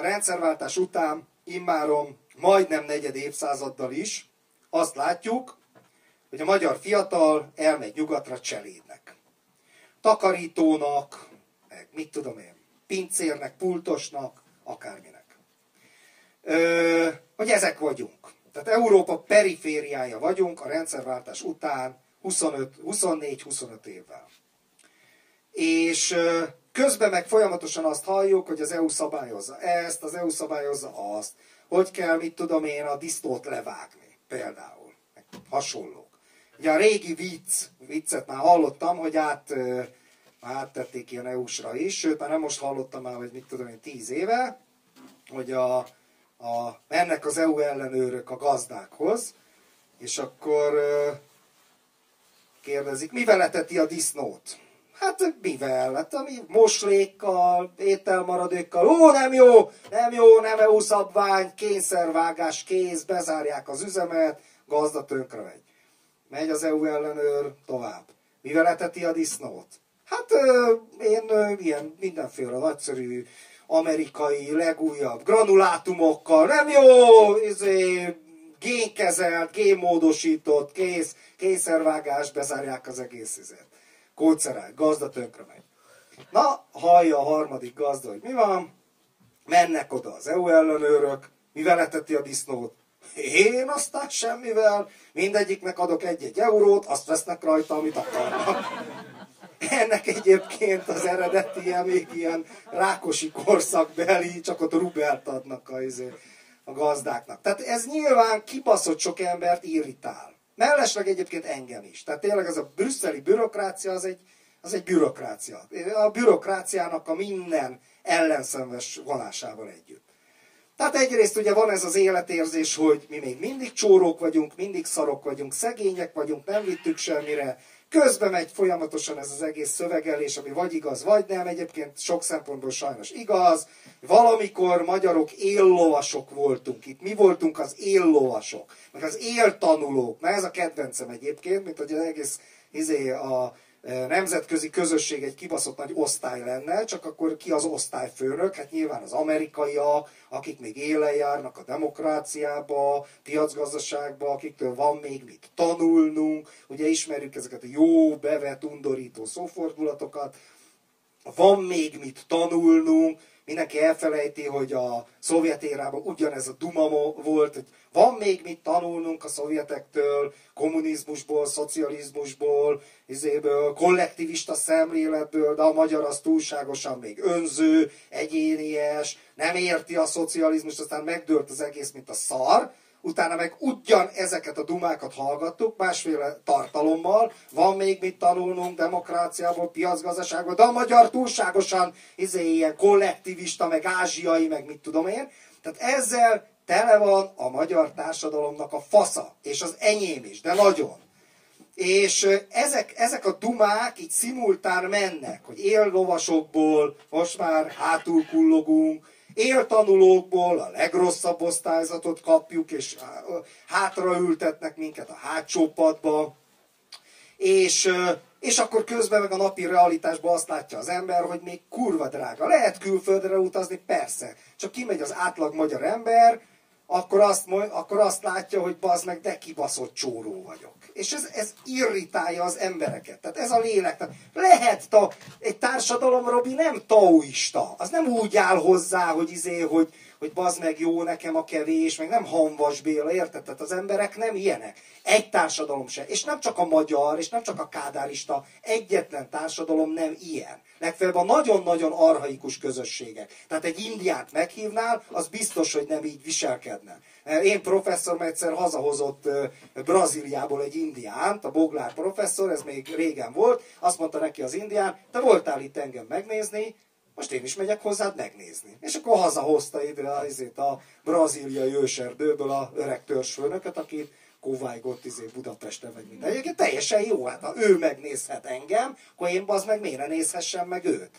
a rendszerváltás után immáron majdnem negyed évszázaddal is azt látjuk, hogy a magyar fiatal elmegy nyugatra cselédnek. Takarítónak, meg mit tudom én, pincérnek, pultosnak, akárminek. Ö, hogy ezek vagyunk. Tehát Európa perifériája vagyunk a rendszerváltás után 24-25 évvel. És közben meg folyamatosan azt halljuk, hogy az EU szabályozza ezt, az EU szabályozza azt, hogy kell, mit tudom én, a disztót levágni, például. Hasonlók. Ugye a régi vicc, viccet már hallottam, hogy át, áttették ilyen EU-sra is, sőt már nem most hallottam már, hogy mit tudom én, tíz éve, hogy a, a, mennek az EU ellenőrök a gazdákhoz, és akkor kérdezik, mivel eteti a disznót? Hát mivel? Hát ami moslékkal, ételmaradékkal, ó, nem jó, nem jó, nem EU szabvány, kényszervágás, kéz, bezárják az üzemet, gazda tönkre megy. Megy az EU ellenőr tovább. Mivel eteti a disznót? Hát én ilyen mindenféle nagyszerű amerikai legújabb granulátumokkal, nem jó, izé, génkezelt, génmódosított, kész, kényszervágás, bezárják az egész izet. Kódszerák, gazda tönkre megy. Na, hallja a harmadik gazda, hogy mi van, mennek oda az EU ellenőrök, mivel eteti a disznót? Én aztán semmivel, mindegyiknek adok egy-egy eurót, azt vesznek rajta, amit akarnak. Ennek egyébként az eredeti még ilyen rákosi korszakbeli, csak ott rubelt adnak a, izé, a gazdáknak. Tehát ez nyilván kibaszott sok embert irritál. Mellesleg egyébként engem is. Tehát tényleg ez a brüsszeli bürokrácia az egy, az egy bürokrácia. A bürokráciának a minden ellenszenves vonásával együtt. Tehát egyrészt ugye van ez az életérzés, hogy mi még mindig csórók vagyunk, mindig szarok vagyunk, szegények vagyunk, nem vittük semmire, Közben megy folyamatosan ez az egész szövegelés, ami vagy igaz, vagy nem. Egyébként sok szempontból sajnos igaz. Valamikor magyarok éllovasok voltunk itt. Mi voltunk az éllovasok, meg az éltanulók. Na ez a kedvencem egyébként, mint hogy az egész izé, a nemzetközi közösség egy kibaszott nagy osztály lenne, csak akkor ki az osztályfőnök? Hát nyilván az amerikaiak, akik még élen járnak a demokráciába, piacgazdaságba, akiktől van még mit tanulnunk, ugye ismerjük ezeket a jó, bevet, undorító szófordulatokat, van még mit tanulnunk, mindenki elfelejti, hogy a szovjet érában ugyanez a dumamo volt, hogy van még mit tanulnunk a szovjetektől, kommunizmusból, szocializmusból, izéből, kollektivista szemléletből, de a magyar az túlságosan még önző, egyénies, nem érti a szocializmust, aztán megdőlt az egész, mint a szar, utána meg ugyan ezeket a dumákat hallgattuk, másféle tartalommal, van még mit tanulnunk demokráciából, piacgazdaságból, de a magyar túlságosan izé, ilyen kollektivista, meg ázsiai, meg mit tudom én. Tehát ezzel tele van a magyar társadalomnak a fasza, és az enyém is, de nagyon. És ezek, ezek a dumák így szimultán mennek, hogy éllovasokból most már hátul kullogunk, éltanulókból a legrosszabb osztályzatot kapjuk, és hátraültetnek minket a hátsó padba, és, és akkor közben meg a napi realitásban azt látja az ember, hogy még kurva drága. Lehet külföldre utazni, persze. Csak kimegy az átlag magyar ember, akkor azt, akkor azt látja, hogy bazd meg, de kibaszott csóró vagyok. És ez, ez irritálja az embereket. Tehát ez a lélek. Lehet, ta, egy társadalom, Robi, nem taoista. Az nem úgy áll hozzá, hogy izé, hogy, hogy bazd meg jó nekem a kevés, meg nem Hanvas Béla, érted? Tehát az emberek nem ilyenek. Egy társadalom se. És nem csak a magyar, és nem csak a kádárista, egyetlen társadalom nem ilyen. Legfeljebb a nagyon-nagyon arhaikus közösségek. Tehát egy indiát meghívnál, az biztos, hogy nem így viselkedne. Én professzorom egyszer hazahozott Brazíliából egy indiánt, a Boglár professzor, ez még régen volt, azt mondta neki az indián, te voltál itt engem megnézni, most én is megyek hozzád megnézni. És akkor hazahozta ide azért a brazíliai őserdőből a öreg törzsfőnöket, akit kóvájgott izé Budapesten, vagy minden. Egyébként teljesen jó, hát ha ő megnézhet engem, akkor én az meg miért nézhessem meg őt.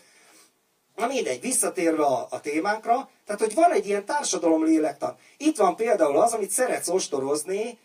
Na mindegy, visszatérve a, a témánkra, tehát hogy van egy ilyen társadalom lélektan. Itt van például az, amit szeretsz ostorozni,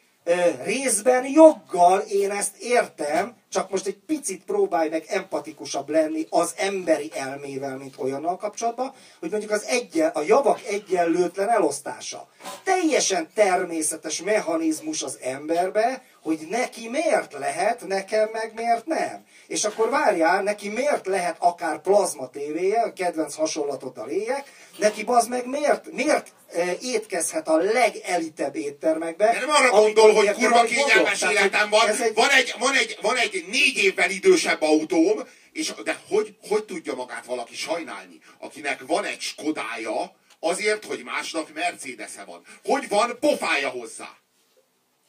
részben joggal én ezt értem, csak most egy picit próbálj meg empatikusabb lenni az emberi elmével, mint olyannal kapcsolatban, hogy mondjuk az egyen, a javak egyenlőtlen elosztása. Teljesen természetes mechanizmus az emberbe, hogy neki miért lehet, nekem meg miért nem. És akkor várjál, neki miért lehet akár plazma tévéje, a kedvenc hasonlatot a léjek, neki az meg miért, miért e, étkezhet a legelitebb éttermekbe. De nem arra gondol, hogy kurva kényelmes életem van. Egy... Van, egy, van, egy, van egy négy évvel idősebb autóm, és, de hogy, hogy tudja magát valaki sajnálni, akinek van egy Skodája, azért, hogy másnak Mercedes-e van. Hogy van pofája hozzá?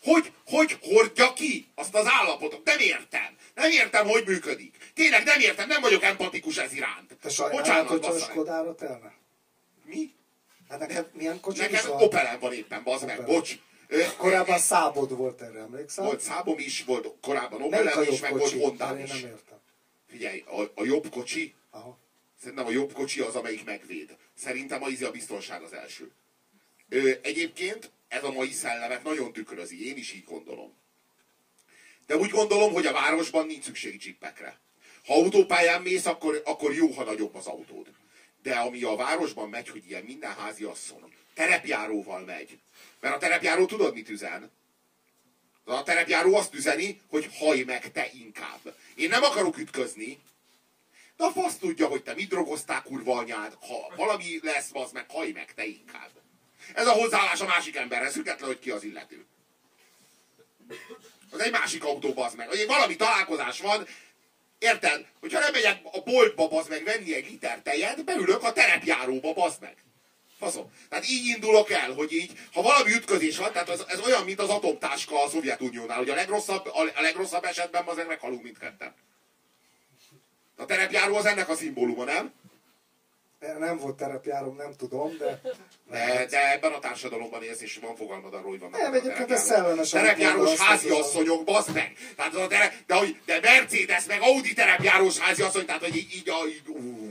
Hogy, hogy hordja ki azt az állapotot? Nem értem. Nem értem, hogy működik. Tényleg nem értem, nem vagyok empatikus ez iránt. Te sajnálod, hogy a Skodára telne? Mi? Hát neked milyen kocsi Nekem Opelem van éppen, bazd meg, bocs. Korábban szábod volt erre, emlékszel? Volt szábom is, volt korábban Opelem is, meg volt Honda is. nem értem. Figyelj, a, a jobb kocsi, Aha. szerintem a jobb kocsi az, amelyik megvéd. Szerintem a izi a biztonság az első. Ö, egyébként ez a mai szellemet nagyon tükrözi, én is így gondolom. De úgy gondolom, hogy a városban nincs szükség csippekre. Ha autópályán mész, akkor, akkor jó, ha nagyobb az autód. De ami a városban megy, hogy ilyen minden házi asszony terepjáróval megy. Mert a terepjáró tudod, mit üzen? A terepjáró azt üzeni, hogy haj meg te inkább. Én nem akarok ütközni, de a fasz tudja, hogy te mit drogoztál, kurva anyád. Ha valami lesz, az meg haj meg te inkább. Ez a hozzáállás a másik emberhez, független, hogy ki az illető. Az egy másik autó, az meg. Hogy valami találkozás van, érted? Hogyha nem megyek a boltba, bazd meg, venni egy liter tejet, beülök a terepjáróba, bazd meg. Faszom. Tehát így indulok el, hogy így, ha valami ütközés van, tehát ez, ez olyan, mint az atomtáska a Szovjetuniónál, hogy a legrosszabb, a legrosszabb esetben az meghalunk mindketten. A terepjáró az ennek a szimbóluma, nem? Nem volt terepjárom, nem tudom, de... De, de ebben a társadalomban élsz, és van fogalmad arról, hogy van. Nem, egyébként ez szellemes. Terepjárós háziasszonyok, baszd meg! Tehát a tere, de, hogy, de Mercedes, meg Audi terepjárós háziasszony, tehát hogy így, így, így ú,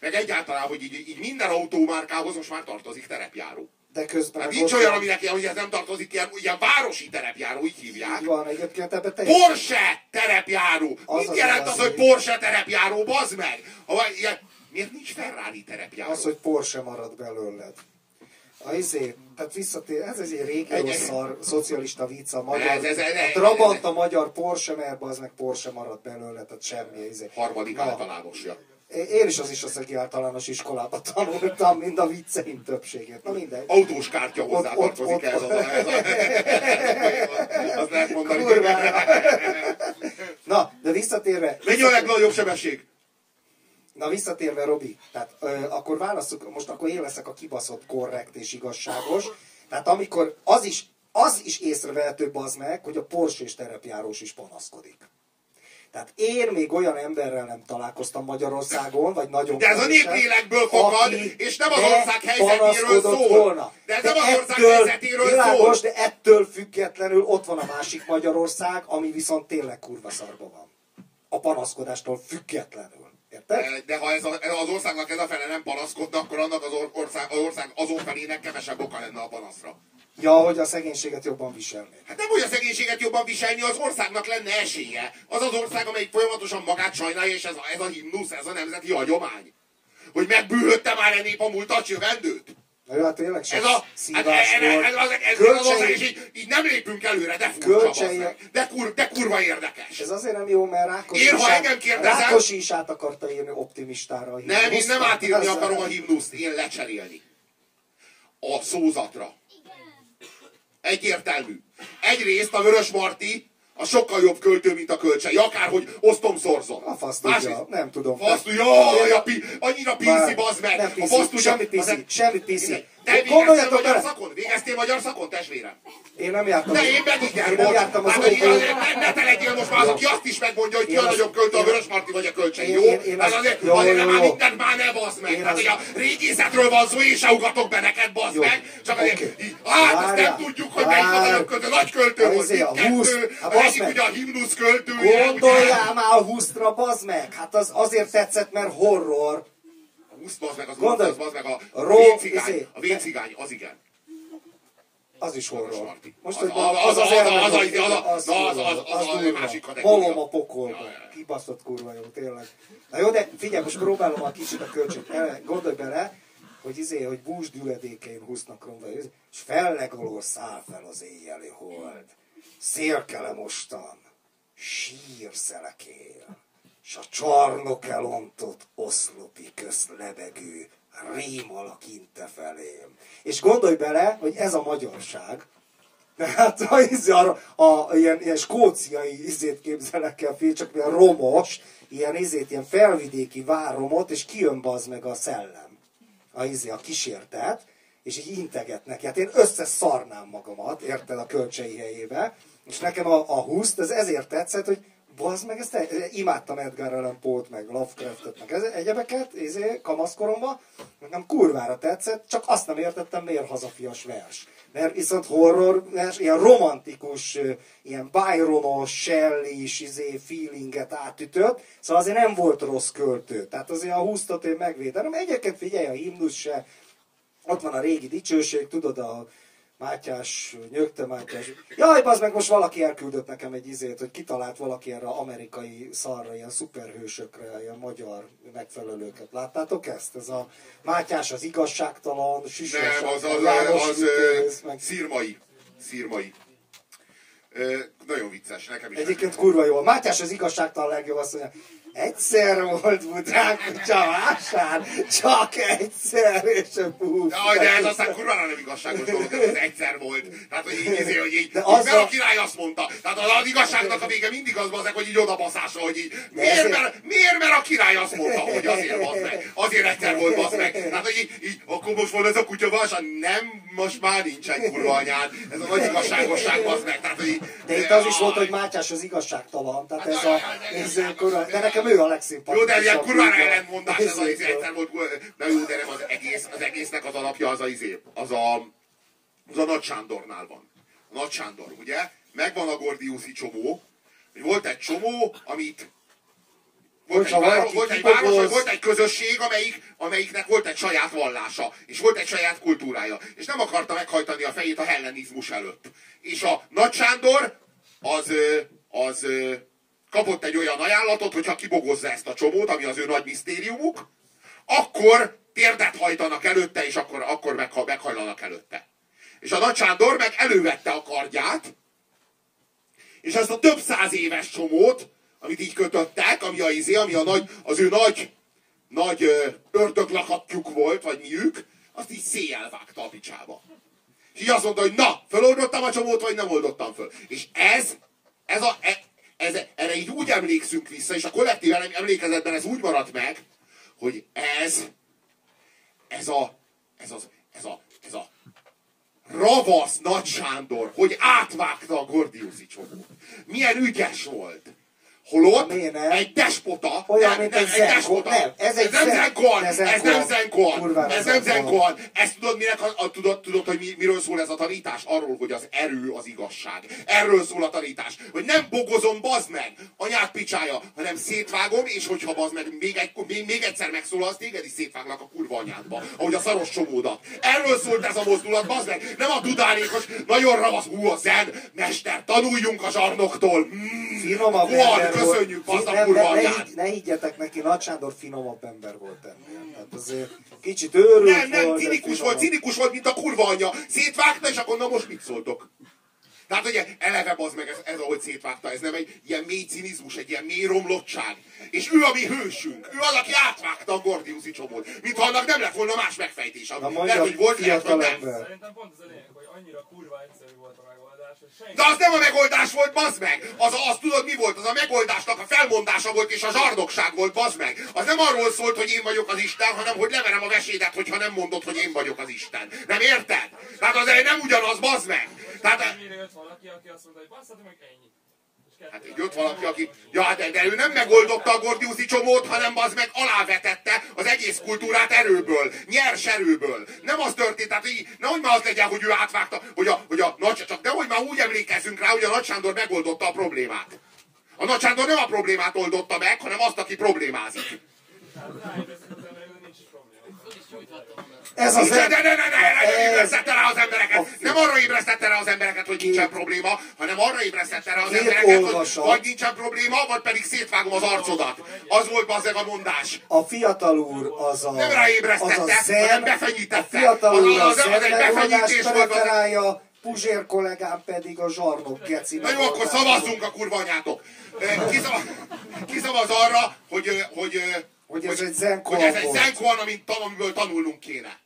meg egyáltalán, hogy így, így minden autómárkához most már tartozik terepjáró. De közben... Hát nincs olyan, aminek hogy ez nem tartozik, ilyen, ilyen városi terepjáró, így hívják. Így van, egyébként ebbe teljesen... Porsche terepjáró! Az Mit az jelent az, az, hogy Porsche terepjáró, bazd meg? Ha, ilyen, Miért nincs Ferrari terepjáró? Az, hogy Porsche marad belőled. A izé, tehát visszatér, ez egy régi szar, szocialista vicc a magyar. Ez, ez, ez, a Trabant a magyar Porsche, mert az meg Porsche marad belőle, tehát semmi izé. Harmadik Na, általánosja. Én is az is a szegi általános iskolában tanultam, mind a vicceim többségét. Na mindegy. Autós kártya hozzá ott, tartozik ott, ez, ott, az, ez, a, az lehet mondani. Na, de visszatérve. Mennyi a legnagyobb sebesség? Na visszatérve, Robi, tehát ö, akkor válaszok, most akkor én leszek a kibaszott korrekt és igazságos. Tehát amikor az is, az is észrevehető az meg, hogy a Porsche és terepjárós is panaszkodik. Tehát én még olyan emberrel nem találkoztam Magyarországon, vagy nagyon De ez a néplélekből fogad, és nem az ország helyzetéről szól. Volna. De ez de nem az ország ettől, helyzetéről világos, szól. De ettől függetlenül ott van a másik Magyarország, ami viszont tényleg kurva szarba van. A panaszkodástól függetlenül. Érted? De ha ez a, az országnak ez a fele nem panaszkodna, akkor annak az ország, az ország azon felének kevesebb oka lenne a panaszra. Ja, hogy a szegénységet jobban viselni. Hát nem, hogy a szegénységet jobban viselni, az országnak lenne esélye. Az az ország, amelyik folyamatosan magát sajnálja, és ez a, ez a himnusz, ez a nemzeti hagyomány. Hogy megbűhötte már a nép a múltat jövendőt. Na jó, hát tényleg ez a, hát ez, ez, az, ez Kölcsei... az, és így, így, nem lépünk előre, de furcsa Kölcsei... de, kur, de kurva érdekes. Ez azért nem jó, mert Rákosi, én, ha engem kérdezem, Rákosi is át akarta írni optimistára a Nem, én nem átírni akarom a himnuszt, én lecserélni. A szózatra. Egyértelmű. Egyrészt a Vörös Marti a sokkal jobb költő, mint a kölcsei. Akárhogy osztom szorzom. A fasz tudja, nem tudom. Fasz tudja, jaj, a pi, annyira piszi, bazd meg. Nem piszi, a fasz tudja, semmi piszi, semmi piszi. Te végeztél magyar szakon? Végeztél magyar szakon, testvérem? Én nem jártam. De én meg igen, én nem jártam az hát, ne, ne te legyél most már az, aki azt is megmondja, hogy ki a nagyobb költő, a Vörös Marti vagy a kölcsei, jó? Hát azért, azért már mindent már ne bazd meg. Hát, hogy a régészetről van szó, én se ugatok be neked, bazd meg. Csak azért, hát azt nem tudjuk, hogy melyik a nagyobb költő. Nagy költő volt, kettő, a másik ugye a himnusz költő. Gondoljál már a húsztra, bazd meg. Hát az azért tetszett, mert horror. 20 bazd meg, az, Gondolj, az, az meg a, a véncigány, izé, a véncigány, az igen. Az is horror. Most, Az- hogy az- az az az- az- az- az- az az- az- az másik kategória. Halom a pokolba. Kibaszott kurva jó, tényleg. Na jó, de figyelj, most próbálom a kicsit a kölcsönt. El- Gondolj bele, hogy izé, hogy búzs düledékein húznak romba, és fellegoló száll fel az éjjeli hold. Szélkele mostan, sír szelekél, s a csarnok elontott oszlopi közt lebegő felém. És gondolj bele, hogy ez a magyarság, tehát a, izé, a, a, ilyen, ilyen skóciai izét képzelek el, fél, csak ilyen romos, ilyen izét, ilyen felvidéki váromot, és kijön bazd meg a szellem, a, izé, a kísértet, és így integetnek. Hát én összeszarnám magamat, érted, a kölcsei helyébe, és nekem a, a húszt, ez ezért tetszett, hogy bazd meg, ezt te- imádtam Edgar Allan Poe-t, meg Lovecraftot, meg ez, egyebeket, izé, kamaszkoromban, nekem kurvára tetszett, csak azt nem értettem, miért hazafias vers. Mert viszont horror vers, ilyen romantikus, ilyen Byronos, shelley izé, feelinget átütött, szóval azért nem volt rossz költő. Tehát azért a húztat én megvédem. Egyébként figyelj, a himnusz se, ott van a régi dicsőség, tudod, a Mátyás, Nyögte Mátyás. Jaj, az meg most valaki elküldött nekem egy izét, hogy kitalált valaki erre amerikai szarra, ilyen szuperhősökre, ilyen magyar megfelelőket. Láttátok ezt? Ez a Mátyás az igazságtalan, Süsös, Nem, az, az, János az, meg... szírmai. Szírmai. Ö, nagyon vicces, nekem is. Egyébként kurva jó. Mátyás az igazságtalan legjobb, azt mondja, egyszer volt budránk kutya vásár, csak egyszer, és a puf. Jaj, de ez aztán kurvára nem igazságos dolog, ez egyszer volt. Tehát, hogy így, így, hogy így, De azzal- mert a király azt mondta. Tehát az, az igazságnak a vége mindig az bazeg, hogy így odabaszásra, hogy így, miért, ezért- mert, miért, mert a király azt mondta, hogy azért bazd meg. Azért egyszer volt bazd meg. Tehát, hogy így, így akkor most van ez a kutya vásár, nem, most már nincsen kurva anyád. Ez a nagy igazságosság bazd meg. Tehát, hogy így, De itt az is volt, hogy Mátyás az igazságtalan, tehát ez a... Ez, de nekem ő a legszimpatikusabb. Jó, de ilyen kurvára ellentmondás, ez az izé, egyszer volt, na jó, de nem az egész, az egésznek az alapja az a izé, az a, az a Nagy Sándornál van. A Nagy Sándor, ugye? Megvan a Gordiuszi csomó, hogy volt egy csomó, amit volt egy, város, volt egy város, vagy volt egy közösség, amelyik, amelyiknek volt egy saját vallása, és volt egy saját kultúrája, és nem akarta meghajtani a fejét a hellenizmus előtt. És a Nagy Sándor az, az kapott egy olyan ajánlatot, hogy ha kibogozza ezt a csomót, ami az ő nagy misztériumuk, akkor térdet hajtanak előtte, és akkor, akkor megha- meghajlanak előtte. És a Nagy Sándor meg elővette a kardját, és ezt a több száz éves csomót, amit így kötöttek, ami, a, izé, ami a nagy, az ő nagy, nagy ördöglakatjuk volt, vagy miük, azt így széjjel vágta a picsába. És így azt mondta, hogy na, föloldottam a csomót, vagy nem oldottam föl. És ez, ez a, e- ez, erre így úgy emlékszünk vissza, és a kollektív em- emlékezetben ez úgy maradt meg, hogy ez, ez a, ez az, ez a, ez a ravasz Nagy Sándor, hogy átvágta a Gordiuszi csomót. Milyen ügyes volt. Holott nem? egy despota, Olyan, nem, mint nem, egy egy Zenko- despota. nem, ez egy nem Zen- Zenkon, ez nem Zenkon, ez nem Zenkon. Ezt tudod, minek a, a, tudod, tudod, hogy mi, miről szól ez a tanítás? Arról, hogy az erő az igazság. Erről szól a tanítás. Hogy nem bogozom, bazd meg, anyát picsája, hanem szétvágom, és hogyha bazd meg, még, egy, még, még egyszer megszólalsz, téged is szétváglak a kurva anyádba. Ahogy a szaros csomódat. Erről szólt ez a mozdulat, bazd meg. Nem a tudálékos, nagyon ravasz, hú, a zen, mester, tanuljunk a zsarnoktól. Mm, Finomabb Ember volt. köszönjük, ne, ne, higgy, ne higgyetek neki, Nagy Sándor finomabb ember volt ennél. Tehát azért kicsit őrült Nem, nem, volt, cinikus volt, cinikus volt, mint a kurva anyja. Szétvágta, és akkor na most mit szóltok? Tehát ugye eleve az meg ez, ez, ahogy szétvágta, ez nem egy ilyen mély cinizmus, egy ilyen mély romlottság. És ő a mi hősünk. Ő az, aki átvágta a Gordiuszi csomót. Mintha annak nem lett volna más megfejtés. Na Lehet, hogy volt, lehet, hogy fiatal nem. ember. Szerintem pont az a lényeg, hogy annyira kurva egyszerű volt a megoldás, hogy senki... De az nem a megoldás volt, bazd meg! Az, az tudod mi volt? Az a megoldásnak a felmondása volt, és a zsardogság volt, bazd meg! Az nem arról szólt, hogy én vagyok az Isten, hanem hogy leverem a vesédet, hogyha nem mondod, hogy én vagyok az Isten. Nem érted? Tehát az nem ugyanaz, bazd meg! Tehát, Mire jött valaki, aki azt mondta, hogy basszatok meg ennyi. Hát így jött valaki, aki... Ja, de, de ő nem megoldotta a Gordiuszi csomót, hanem az meg alávetette az egész kultúrát erőből, nyers erőből. Nem az történt, tehát így, nehogy már az legyen, hogy ő átvágta, hogy a, hogy a nagy, csak nehogy már úgy emlékezzünk rá, hogy a Nagy Sándor megoldotta a problémát. A Nagy Sándor nem a problémát oldotta meg, hanem azt, aki problémázik. Az hogy nincs. Ez az Nincsen, em- de ne, ne, ne, ne, ez- ébresztette rá az embereket. Nem arra ébresztette rá az embereket, hogy nincsen probléma, hanem arra ébresztette rá az embereket, hogy vagy nincsen probléma, vagy pedig szétvágom az arcodat. Az volt bazzeg a mondás. A fiatal úr az a, Nem ráébresztette, az a zen, hanem befenyítette. a fiatal Az- úr a az- az zen egy befenyítés volt, az- Puzsér kollégám pedig a zsarnok geci Na jó, akkor szavazzunk a kurva anyátok. Kiszavaz, arra, hogy, hogy, Hogy ez egy zenkor hogy ez egy tan- amiből tanulnunk kéne.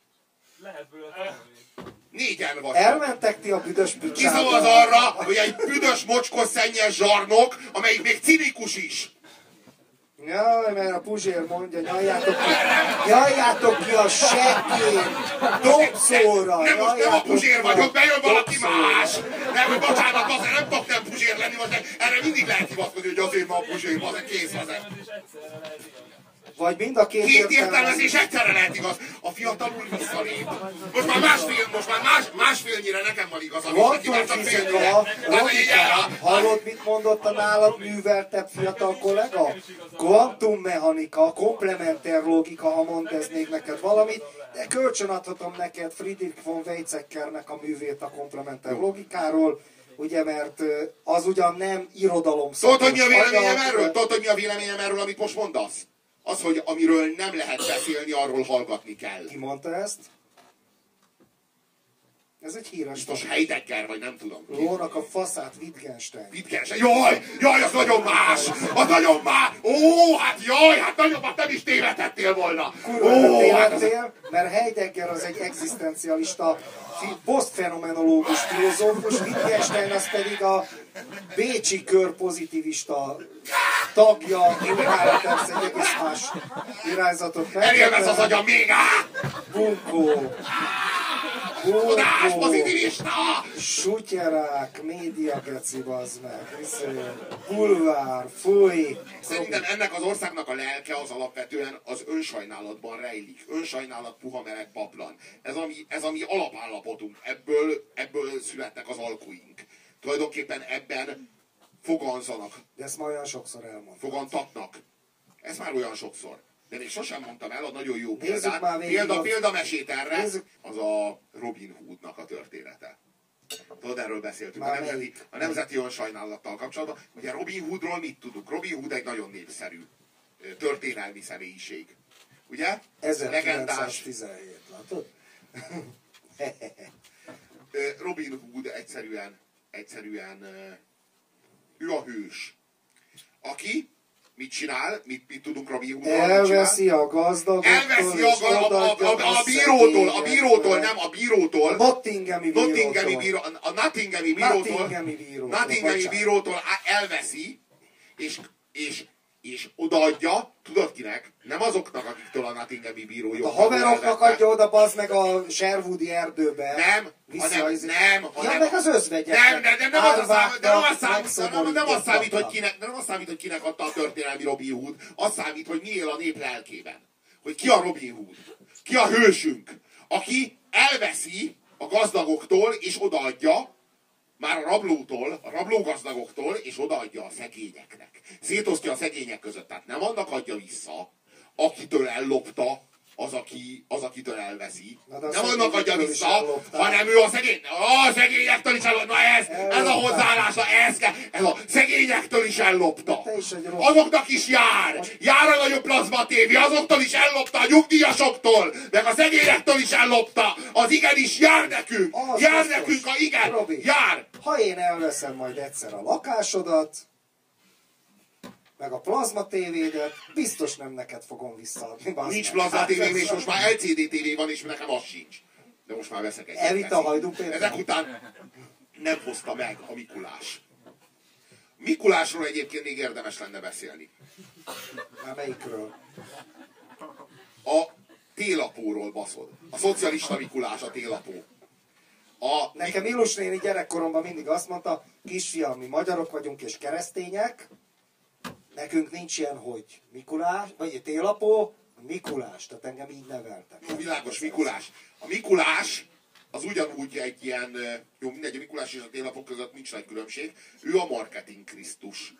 Lehet tanulni. Négyen vagy. Elmentek ti a büdös picsába. Kiszavaz arra, hogy egy büdös, mocskos, szennyes zsarnok, amelyik még cinikus is. Jaj, mert a Puzsér mondja, nyaljátok ki, nyaljátok ki a seggét, dobszóra, Nem, most nem a puzsér vagyok, bejön valaki más. Nem, hogy bocsánat, az nem tudok nem puzsér lenni, most erre mindig lehet hivatkozni, hogy azért van a puzsér, az kész az. Igaz. Vagy mind a két, Két értelmezés egyszerre lehet igaz. A fiatal úr visszalép. Most már másfél, most már más, másfélnyire nekem van. Tehát, hogy igen, Rokikám, hallod, mit mondott a nálad műveltebb fiatal kollega? Kvantummechanika, komplementer logika, ha mond ez még neked valamit, de kölcsönadhatom neked Friedrich von Weizsäckernek a művét a komplementer logikáról, ugye, mert az ugyan nem irodalom Tudod, hogy mi a véleményem erről? Tudod, hogy mi a véleményem erről, amit most mondasz? Az, hogy amiről nem lehet beszélni, arról hallgatni kell. Ki mondta ezt? Ez egy híres Biztos Heidegger, vagy nem tudom. Lónak a faszát Wittgenstein. Wittgenstein. Jaj, jaj, az nagyon más! Az nagyon más! Ó, hát jaj, hát nagyobbat nem is tévedhettél volna! Kurva Ó, hát az... mert Heidegger az egy egzisztencialista, posztfenomenológus filozófus, Wittgenstein az pedig a Bécsi kör pozitivista tagja, Nyilván persze egy egész más irányzatot Elélvez az agyam még, á! Bunkó, Tudás, pozitivista! Sutyerák, média geci, bazd meg, bulvár, fúj. Szerintem ennek az országnak a lelke az alapvetően az önsajnálatban rejlik. Önsajnálat puha meleg paplan. Ez a mi, ez a mi alapállapotunk. Ebből, ebből születnek az alkuink. Tulajdonképpen ebben foganzanak, De ezt már olyan sokszor elmondtam. fogantatnak. Ez már olyan sokszor. De még sosem mondtam el a nagyon jó Nézzük példát. már Példa, a- példamesét erre, Nézzük. az a Robin Hoodnak a története. Tudod, erről beszéltünk a Már nemzeti, melyik? a nemzeti önsajnálattal kapcsolatban. Ugye Robin Hoodról mit tudunk? Robin Hood egy nagyon népszerű történelmi személyiség. Ugye? Legendás 1917, látod? Robin Hood egyszerűen, egyszerűen ő a hős. Aki mit csinál? Mit, mit tudunk csinál? Elveszi a gazdagoktól, Elveszi a, a, a, a, a, bírótól, a bírótól, nem a bírótól. Nottinghami bírótól. Nottinghami bíró, a Nottinghami bírótól, Nottinghami bírótól, Nottinghami bírótól elveszi, és, és, és odaadja, tudod kinek? Nem azoknak, akiktől a Nottinghami bíró A joggal haveroknak adja oda, bazd meg a Sherwoodi erdőbe. Nem, Vissza hanem, izé- nem, Ja, hanem, meg az özvegyek. nem, nem, nem, nem, az a számít, nem, az számít, nem, nem az számít, hogy kinek, nem az számít, hogy kinek adta a történelmi Robin Hood, az számít, hogy mi él a nép lelkében. Hogy ki a Robin Hood, ki a hősünk, aki elveszi a gazdagoktól és odaadja, már a rablótól, a rablógazdagoktól, és odaadja a szegényeknek. Szétosztja a szegények között. Tehát nem annak adja vissza, akitől ellopta, az, aki, az akitől elveszi. Na, de nem annak adja is vissza, hanem ő a szegény... A szegényektől is ellopta. Na ez, ez a hozzáállása, ez kell. Ez a szegényektől is ellopta. Is Azoknak is jár. Jár a nagyobb plazma tévé, azoktól is ellopta, a nyugdíjasoktól, meg a szegényektől is ellopta. Az igenis jár nekünk. Az jár biztos. nekünk a igen. Robi. Jár. Ha én elveszem majd egyszer a lakásodat, meg a plazma tévédet, biztos nem neked fogom visszaadni. Nincs plazma Hát tévém, és most már LCD tévé van, és nekem az sincs. De most már veszek egy. Elvitt a Hajdú? Ezek után nem hozta meg a Mikulás. Mikulásról egyébként még érdemes lenne beszélni. Már melyikről? A télapóról baszod. A szocialista Mikulás a télapó. A, Nekem Ilus néni gyerekkoromban mindig azt mondta, kisfiam, mi magyarok vagyunk és keresztények, nekünk nincs ilyen, hogy Mikulás, vagy télapó, Mikulás, tehát engem így neveltek. Jó, világos Mikulás. A Mikulás az ugyanúgy egy ilyen, jó mindegy, a Mikulás és a télapok között nincs nagy különbség, ő a marketing Krisztus.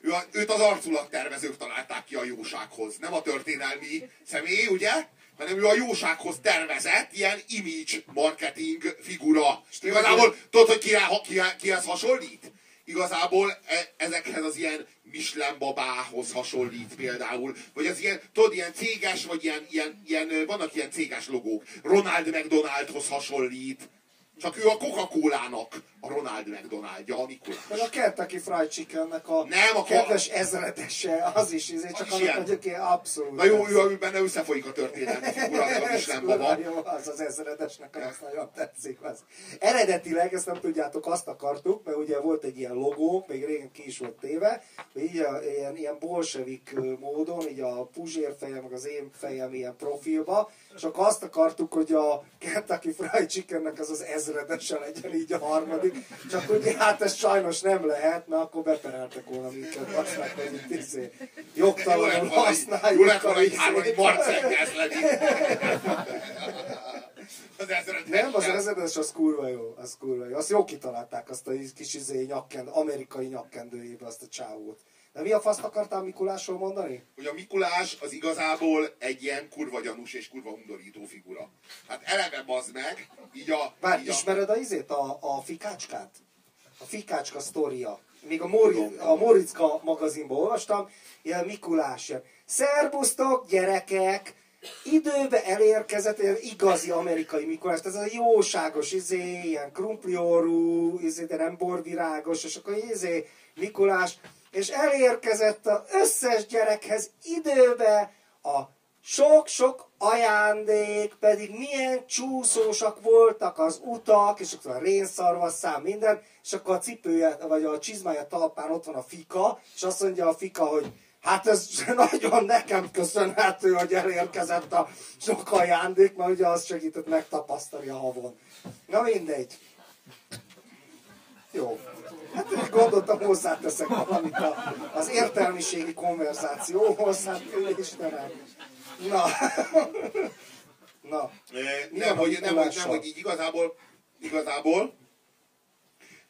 Ő a, őt az arculat tervezők találták ki a jósághoz, nem a történelmi személy, ugye? hanem ő a jósághoz tervezett ilyen image marketing figura. Igazából tudod, hogy ki, ki, kihez hasonlít? Igazából e, ezekhez az ilyen Michelin babához hasonlít például, vagy az ilyen, tudod, ilyen céges, vagy ilyen, ilyen, ilyen, vannak ilyen céges logók. Ronald McDonaldhoz hasonlít. Csak ő a Coca-Cola-nak a Ronald McDonaldja, a Mikulás. Meg a Kentucky Fried Chickennek a, Nem, a kedves ezredese, az is, izé, csak amit ilyen. mondjuk ilyen abszolút. Na jó, ő, ő benne összefolyik a történelmi figura, meg a Michelin baba. jó, az az ezredesnek, az nagyon tetszik. Az. Eredetileg, ezt nem tudjátok, azt akartuk, mert ugye volt egy ilyen logó, még régen ki is volt téve, hogy így a, ilyen, ilyen bolsevik módon, így a Puzsér fejem, meg az én fejem ilyen profilba, és akkor azt akartuk, hogy a Kentucky Fried Chickennek az az ezredese legyen így a harmadik, csak ugye hát ez sajnos nem lehet, mert akkor bepereltek volna minket, azt mondták, hogy itt izé, jogtalanul használjuk. jó lett volna a egy harmadik lenni. Az ezredes. Nem, az ezredes az kurva jó, az kurva jó. Azt jó kitalálták, azt a kis izé nyakkend, amerikai nyakkendőjébe azt a csávót. De mi a faszt akartál Mikulásról mondani? hogy a Mikulás az igazából egy ilyen kurva gyanús és kurva undorító figura. Hát eleve bazd meg, így a... Várj, így a ismered a izét, a, a fikácskát? A fikácska sztoria. Még a, Mori, a Moricka magazinban olvastam, ilyen Mikulás. Szerbusztok, gyerekek! Időbe elérkezett egy igazi amerikai Mikulás, ez a jóságos, izé, ilyen krumpliorú, izé, de nem borvirágos, és akkor izé, Mikulás, és elérkezett az összes gyerekhez időbe a sok-sok ajándék, pedig milyen csúszósak voltak az utak, és akkor a rénszarvasszám, minden, és akkor a cipője, vagy a csizmája talpán ott van a fika, és azt mondja a fika, hogy hát ez nagyon nekem köszönhető, hogy elérkezett a sok ajándék, mert ugye az segített megtapasztani a havon. Na mindegy. Jó. Hát gondoltam, hozzáteszek valamit a, az értelmiségi konverzációhoz, hát Istenem. Na. Na. Nem, hogy, nem, hogy, nem, hogy így igazából, igazából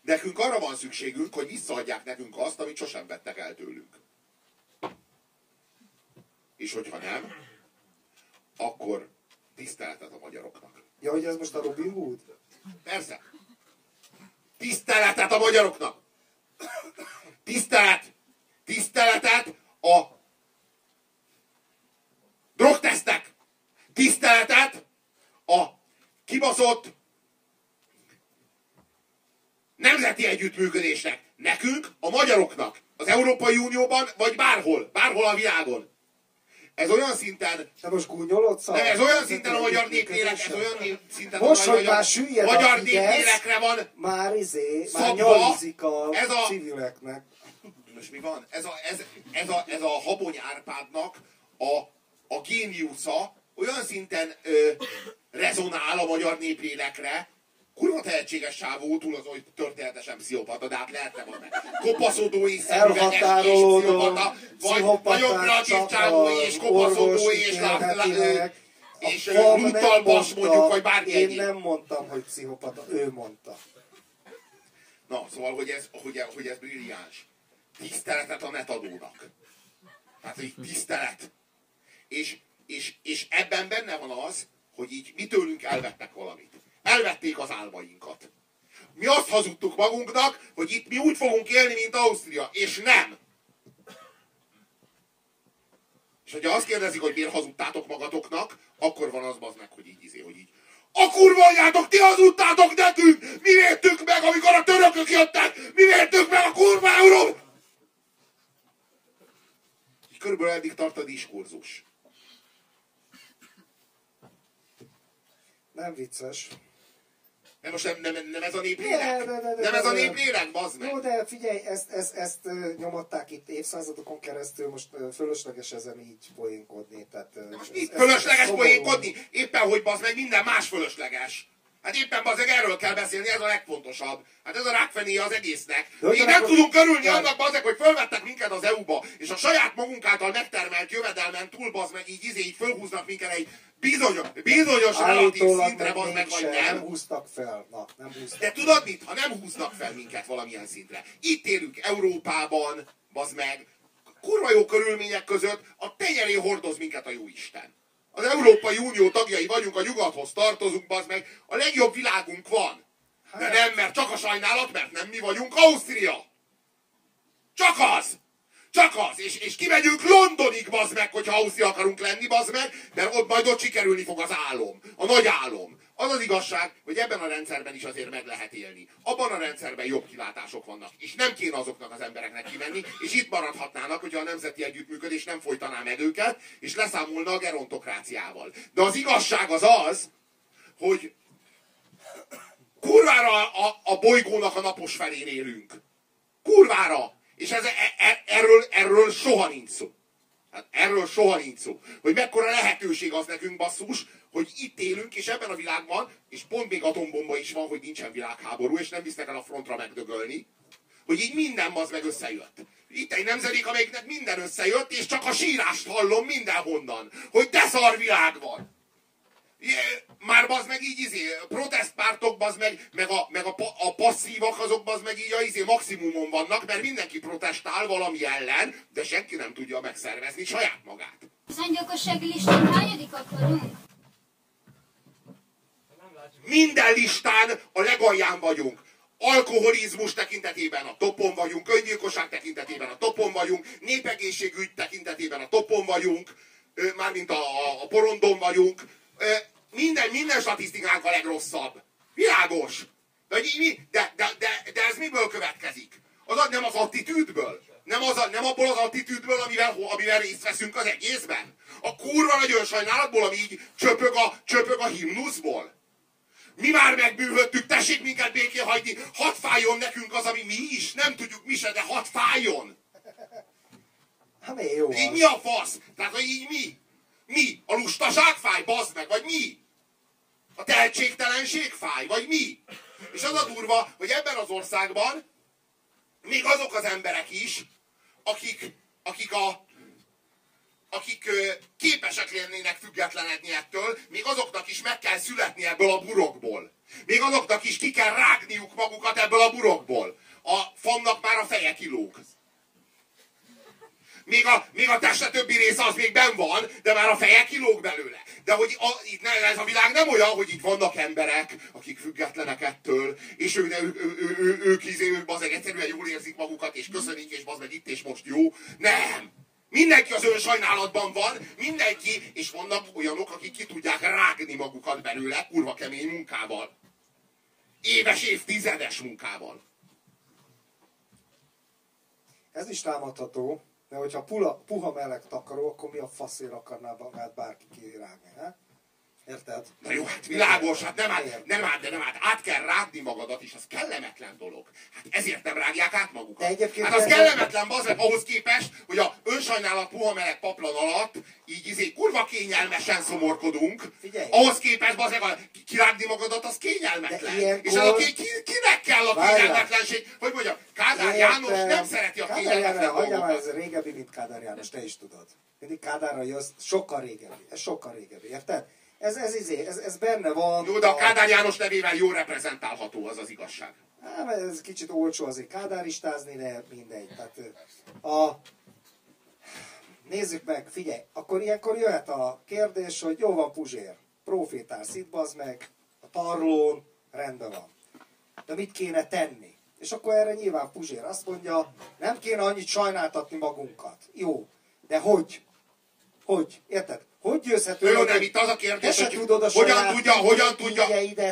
nekünk arra van szükségünk, hogy visszaadják nekünk azt, amit sosem vettek el tőlünk. És hogyha nem, akkor tiszteletet a magyaroknak. Ja, hogy ez most a Robin Hood? Persze. Tiszteletet a magyaroknak! Tisztelet! Tiszteletet a drogtesztek! Tiszteletet a kibaszott nemzeti együttműködésnek! Nekünk, a magyaroknak! Az Európai Unióban, vagy bárhol, bárhol a világon. Ez olyan szinten Te most gúnyolodsz? a- nem, ez olyan szinten a magyar néplélek, ez olyan szinten Most, a hogy magyar, süllyed a magyar Fidesz, néplélekre van. Már izé, már a, ez a- civileknek. Most mi van? Ez a, ez, ez a, ez a Habony Árpádnak a, a géniusza olyan szinten ö, rezonál a magyar néplélekre, kurva tehetséges sávó, túl az, hogy történetesen pszichopata, de hát lehetne meg. Kopaszodó és szemüveges és pszichopata, vagy nagyon kreatív csávó és kopaszodó és és brutalmas mondta, mondjuk, vagy bármi Én nem mondtam, hogy pszichopata, ő mondta. Na, szóval, hogy ez, hogy, hogy ez brilliáns. Tiszteletet a netadónak. Tehát, hogy tisztelet. És, és, és ebben benne van az, hogy így mi tőlünk elvettek valamit. Elvették az álmainkat. Mi azt hazudtuk magunknak, hogy itt mi úgy fogunk élni, mint Ausztria, és nem. És hogyha azt kérdezik, hogy miért hazudtátok magatoknak, akkor van az az meg, hogy így izé, hogy így. A kurva anyátok, ti hazudtátok nekünk! Mi vértük meg, amikor a törökök jöttek! Mi vértük meg a kurva euró! Így körülbelül eddig tart a diskurzus. Nem vicces. Nem, most nem, nem, nem ez a néplélek? de, de, de, Nem ez a néplélek, bazd meg! Jó, de figyelj, ezt, ezt, ezt nyomatták itt évszázadokon keresztül, most fölösleges ezen így poénkodni. Tehát, Most ez- mit fölösleges ez poénkodni? Éppen, hogy bazd meg, minden más fölösleges. Hát éppen meg, erről kell beszélni, ez a legfontosabb. Hát ez a rákfené az egésznek. De Mi nem tudunk örülni Várj. annak, bazd meg, hogy fölvettek minket az EU-ba, és a saját magunk által megtermelt jövedelmen túl, bazd meg, így izé, így fölhúznak minket egy bizonyos, bizonyos relatív szintre, bazd meg, vagy nem. nem húztak fel. Na, nem húztak De tudod mit? Ha nem húznak fel minket valamilyen szintre. Itt élünk Európában, bazd meg, kurva jó körülmények között, a tenyeré hordoz minket a jó Isten. Az Európai Unió tagjai vagyunk, a nyugathoz tartozunk, bazd meg. A legjobb világunk van. De Hát. nem, mert csak a sajnálat, mert nem mi vagyunk Ausztria. Csak az! Csak az! És, és kimegyünk Londonig, bazd meg, hogyha Ausztria akarunk lenni, bazd meg, mert ott majd ott sikerülni fog az álom. A nagy álom. Az az igazság, hogy ebben a rendszerben is azért meg lehet élni. Abban a rendszerben jobb kilátások vannak. És nem kéne azoknak az embereknek kimenni, és itt maradhatnának, hogyha a nemzeti együttműködés nem folytaná meg őket, és leszámolna a gerontokráciával. De az igazság az az, hogy kurvára a, a bolygónak a napos felén élünk. Kurvára! És ez, e, e, erről, erről soha nincs szó. Hát erről soha nincs szó. Hogy mekkora lehetőség az nekünk basszus, hogy itt élünk, és ebben a világban, és pont még atombomba is van, hogy nincsen világháború, és nem visznek el a frontra megdögölni, hogy így minden az meg összejött. Itt egy nemzedék, amelyiknek minden összejött, és csak a sírást hallom mindenhonnan, hogy de szar világ van. Már bazd meg így izé, protestpártok bazd meg, meg, a, meg a, a passzívak azok bazd meg így a izé maximumon vannak, mert mindenki protestál valami ellen, de senki nem tudja megszervezni saját magát. Az öngyilkossági listán hányadik akarunk? Nem látjuk. Minden listán a legalján vagyunk. Alkoholizmus tekintetében a topon vagyunk, öngyilkosság tekintetében a topon vagyunk, népegészségügy tekintetében a topon vagyunk, mármint a, a porondon vagyunk. Minden, minden statisztikánk a legrosszabb. Világos. De, de, de, de, de ez miből következik? Az nem az attitűdből? Nem, az nem abból az attitűdből, amivel, amivel részt veszünk az egészben? A kurva nagy önsajnálatból, ami így csöpög a, csöpög a himnuszból? Mi már megbűvöttük, tessék minket békén hagyni, hadd fájjon nekünk az, ami mi is, nem tudjuk mi se, de hadd fájjon. Hát jó Így mi a fasz? Tehát, hogy így mi? Mi? A lustaság fáj, bazd meg, vagy mi? A tehetségtelenség fáj, vagy mi? És az a durva, hogy ebben az országban még azok az emberek is, akik, akik a akik képesek lennének függetlenedni ettől, még azoknak is meg kell születni ebből a burokból. Még azoknak is ki kell rágniuk magukat ebből a burokból. A fannak már a feje kilóg. Még a, még a teste többi része az még ben van, de már a feje kilóg belőle. De hogy a, itt ne, ez a világ nem olyan, hogy itt vannak emberek, akik függetlenek ettől, és ő, ő, ő, ő, ő, ők, izé, ők bazeg egyszerűen jól érzik magukat, és köszönik, és bazeg itt és most jó. Nem! Mindenki az önsajnálatban van, mindenki, és vannak olyanok, akik ki tudják rágni magukat belőle kurva kemény munkával. Éves, évtizedes munkával. Ez is támadható, de hogyha pula, puha meleg takaró, akkor mi a faszért akarná magát bárki kirágni, he? Érted? Na jó, hát világos, hát nem Értem. nem át, de nem át. Át kell rágni magadat, és az kellemetlen dolog. Hát ezért nem rágják át magukat. Egyébként hát az ez- kellemetlen bazeg ahhoz képest, hogy a önsajnálat puha meleg paplan alatt így izé kurva kényelmesen szomorkodunk. Figyelj. Ahhoz képest bazeg a kirágni magadat, az kényelmetlen. Ilyenkor- És ez a ki, ki, kinek kell a kényelmetlenség? Hogy mondjam, Kádár János nem szereti a kényelmetlen dolgokat. ez régebbi, mint Kádár János, te is tudod. Mindig Kádárra jössz, sokkal régebbi, ez sokkal régebbi, érted? Ez, ez, izé, ez, ez benne van. Jó, de a Kádár János nevével jól reprezentálható az az igazság. Hát, ez kicsit olcsó azért kádáristázni, de mindegy. Tehát, a... Nézzük meg, figyelj, akkor ilyenkor jöhet a kérdés, hogy jó van Puzsér, profétál szitbazd meg, a tarlón, rendben van. De mit kéne tenni? És akkor erre nyilván Puzsér azt mondja, nem kéne annyit sajnáltatni magunkat. Jó, de hogy? Hogy? Érted? Hogy győzhető? Jó, nem, itt az a kérdés, hogy tudod a hogyan saját tudja, hogyan tudja,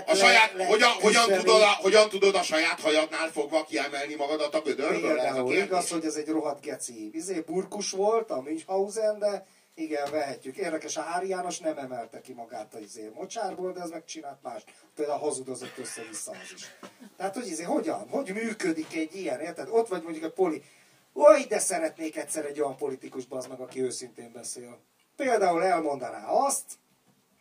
a saját, le- hogyan, hogyan, leküzdeni. tudod a, hogyan tudod a saját hajadnál fogva kiemelni magadat a gödörből? Ez a Például kérdés. igaz, hogy ez egy rohadt geci izé, burkus volt, a Münchhausen, de igen, vehetjük. Érdekes, a Hári János nem emelte ki magát a izé mocsárból, de ez megcsinált más. Például hazudozott össze-vissza az is. Tehát, hogy izé, hogyan? Hogy működik egy ilyen, érted? Ott vagy mondjuk a poli... Oly, de szeretnék egyszer egy olyan politikus bazd meg, aki őszintén beszél. Például elmondaná azt,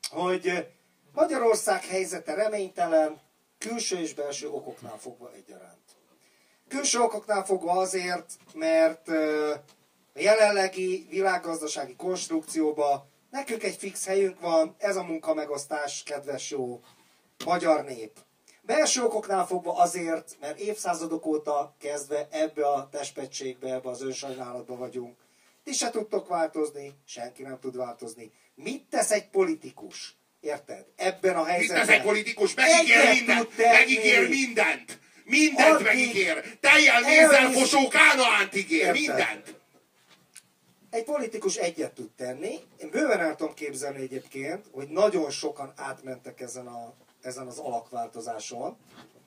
hogy Magyarország helyzete reménytelen, külső és belső okoknál fogva egyaránt. Külső okoknál fogva azért, mert ö, a jelenlegi világgazdasági konstrukcióban nekünk egy fix helyünk van, ez a munkamegosztás, kedves jó magyar nép. Belső okoknál fogva azért, mert évszázadok óta kezdve ebbe a testpegységbe, ebbe az önsajnálatba vagyunk. Ti se tudtok változni, senki nem tud változni. Mit tesz egy politikus? Érted? Ebben a Mit helyzetben. tesz egy politikus? Megígér mindent! Megígér mindent! Mindent Addig megígér! Teljel elvisz- fosó kánaánt ígér! Érted. Mindent! Egy politikus egyet tud tenni. Én bőven el tudom képzelni egyébként, hogy nagyon sokan átmentek ezen, a, ezen az alakváltozáson.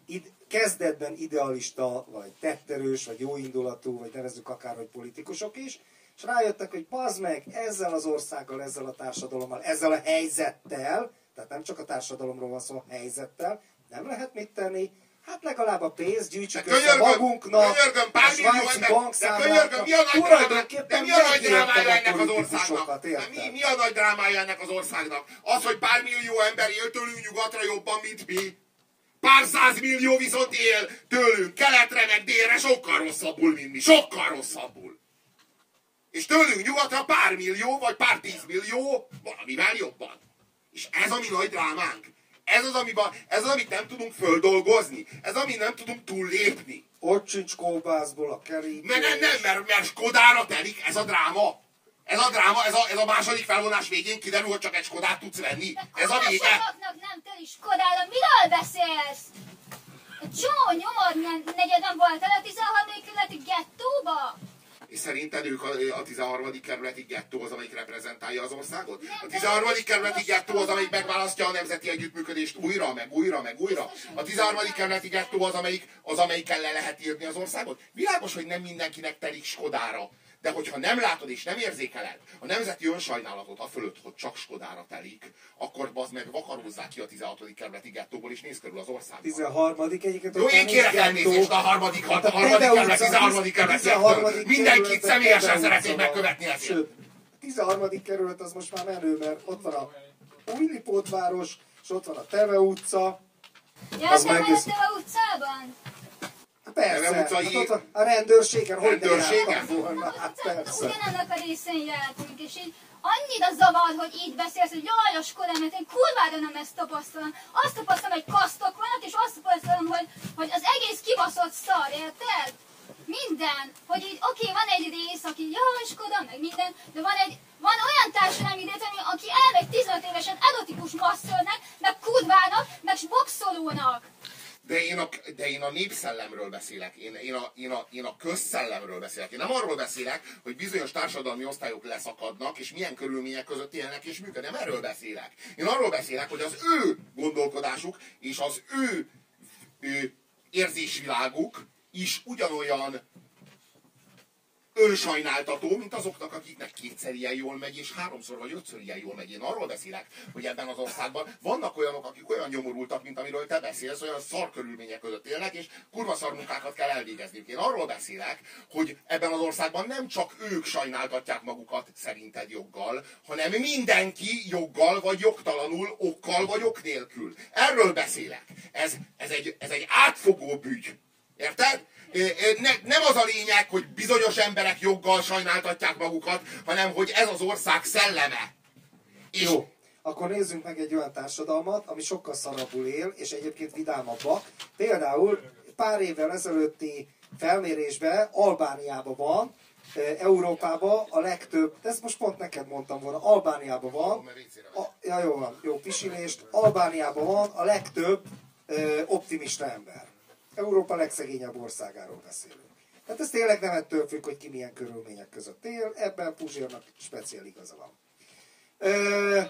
Id, kezdetben idealista, vagy tetterős, vagy jóindulatú, vagy nevezzük akárhogy politikusok is, és rájöttek, hogy bazd meg, ezzel az országgal, ezzel a társadalommal, ezzel a helyzettel, tehát nem csak a társadalomról van szó, a helyzettel, nem lehet mit tenni, hát legalább a pénzt gyűjtsük De össze magunknak, könyörgöm, a svájci bankszámláknak, mi a nagy drámája, de tulajdonképpen mi a nagy megértem drámája a ennek az országnak? De mi, mi a nagy drámája ennek az országnak? Az, hogy pár millió ember él tőlünk nyugatra jobban, mint mi. Pár millió viszont él tőlünk keletre, meg délre sokkal rosszabbul, mint mi. Sokkal rosszabbul. És tőlünk nyugatra pár millió, vagy pár tízmillió valamivel jobban. És ez a mi nagy drámánk. Ez az, amiben, ez az, amit nem tudunk földolgozni. Ez az, amit nem tudunk túllépni. Ott sincs kolbászból a kerítés. Mert nem, nem, mert, mert Skodára telik ez a dráma. Ez a dráma, ez a, ez a második felvonás végén kiderül, hogy csak egy Skodát tudsz venni. Ez a vége. Nem tel is Kodára, miről beszélsz? Egy csomó nyomor ne- negyeden volt el a 13. kerületi gettóba? És szerinted ők a, a 13. kerületi gettó az, amelyik reprezentálja az országot? A de 13. nem is kerületi gettó az, amelyik megválasztja a nemzeti együttműködést újra, meg újra, meg újra. A 13. kerületi gettó az, amelyik, az, amelyikkel le lehet írni az országot. Világos, hogy nem mindenkinek telik Skodára. De hogyha nem látod és nem érzékeled a nemzeti önsajnálatot a fölött, hogy csak Skodára telik, akkor bazd meg vakarózzák ki a 16. kerületi gettóból, és néz körül az országban. 13. egyébként. Jó, én kérek elnézést a harmadik, Hát a harmadik kerület, utca, 13. kerület 13. Mindenkit személyesen szeretnék van. megkövetni ezért. Sőt, a 13. kerület az most már menő, mert ott van a Újlipótváros, és ott van a Teve utca. Már is- a Teve utcában? Persze, Teve utcai- hát ott a rendőrségen, hogy ne Rendőrségen? volna, hát persze. Ugyanannak a részén jártunk, és így annyira zavar, hogy így beszélsz, hogy jaj, a Skoda, mert én kurvára nem ezt tapasztalom. Azt tapasztalom, hogy kasztok vannak, és azt tapasztalom, hogy, hogy az egész kibaszott szar, érted? Minden. Hogy így, oké, van egy rész, aki jaj, Skoda, meg minden, de van egy, van olyan társadalmi réteg, ami- aki elmegy 15 évesen erotikus masszörnek, meg kurvának, meg boxolónak. De én, a, de én a népszellemről beszélek, én, én, a, én, a, én a közszellemről beszélek. Én nem arról beszélek, hogy bizonyos társadalmi osztályok leszakadnak, és milyen körülmények között élnek és működnek. Nem erről beszélek. Én arról beszélek, hogy az ő gondolkodásuk és az ő, ő érzésviláguk is ugyanolyan önsajnáltató, mint azoknak, akiknek kétszer ilyen jól megy, és háromszor vagy ötször ilyen jól megy. Én arról beszélek, hogy ebben az országban vannak olyanok, akik olyan nyomorultak, mint amiről te beszélsz, olyan szar körülmények között élnek, és kurva szar munkákat kell elvégezniük. Én arról beszélek, hogy ebben az országban nem csak ők sajnáltatják magukat szerinted joggal, hanem mindenki joggal, vagy jogtalanul, okkal, vagy ok nélkül. Erről beszélek. Ez, ez, egy, ez egy átfogó bügy. Érted? Ne, nem az a lényeg, hogy bizonyos emberek joggal sajnáltatják magukat, hanem hogy ez az ország szelleme. És Jó, akkor nézzünk meg egy olyan társadalmat, ami sokkal szarabbul él, és egyébként vidámabbak. Például pár évvel ezelőtti felmérésben Albániában van, Európában a legtöbb, ezt most pont neked mondtam volna, Albániában van, a, ja jó van, jó pisilést, Albániában van a legtöbb ö, optimista ember. Európa legszegényebb országáról beszélünk. Tehát ez tényleg nem ettől függ, hogy ki milyen körülmények között él, ebben Puzsérnak speciál igaza van. Ö,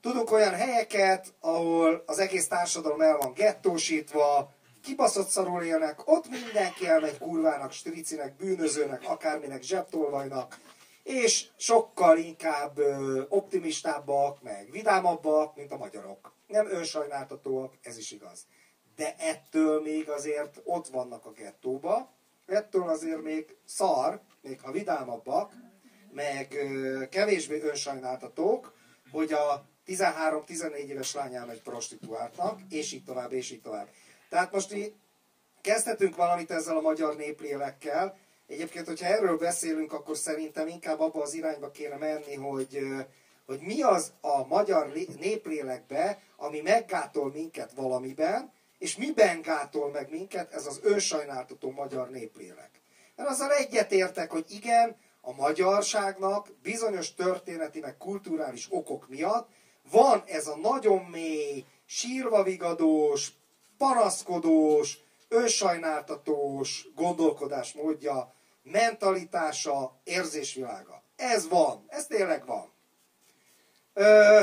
tudunk olyan helyeket, ahol az egész társadalom el van gettósítva, kibaszott szarul élnek, ott mindenki elmegy kurvának, stricinek, bűnözőnek, akárminek, zsebtolvajnak, és sokkal inkább ö, optimistábbak, meg vidámabbak, mint a magyarok. Nem önsajnáltatóak, ez is igaz. De ettől még azért ott vannak a gettóba, ettől azért még szar, még ha vidámabbak, meg kevésbé önsajnáltatók, hogy a 13-14 éves lány elmegy prostituáltnak, és így tovább, és így tovább. Tehát most mi kezdhetünk valamit ezzel a magyar néplélekkel. Egyébként, hogyha erről beszélünk, akkor szerintem inkább abba az irányba kéne menni, hogy, hogy mi az a magyar lé- néplélekbe, ami meggátol minket valamiben, és miben gátol meg minket, ez az önsajnáltató magyar néplélek. Mert azzal egyetértek, hogy igen, a magyarságnak bizonyos történeti meg kulturális okok miatt van ez a nagyon mély, sírva vigadós, panaszkodós, önsajnáltatós gondolkodásmódja, mentalitása, érzésvilága. Ez van, ez tényleg van. Ö,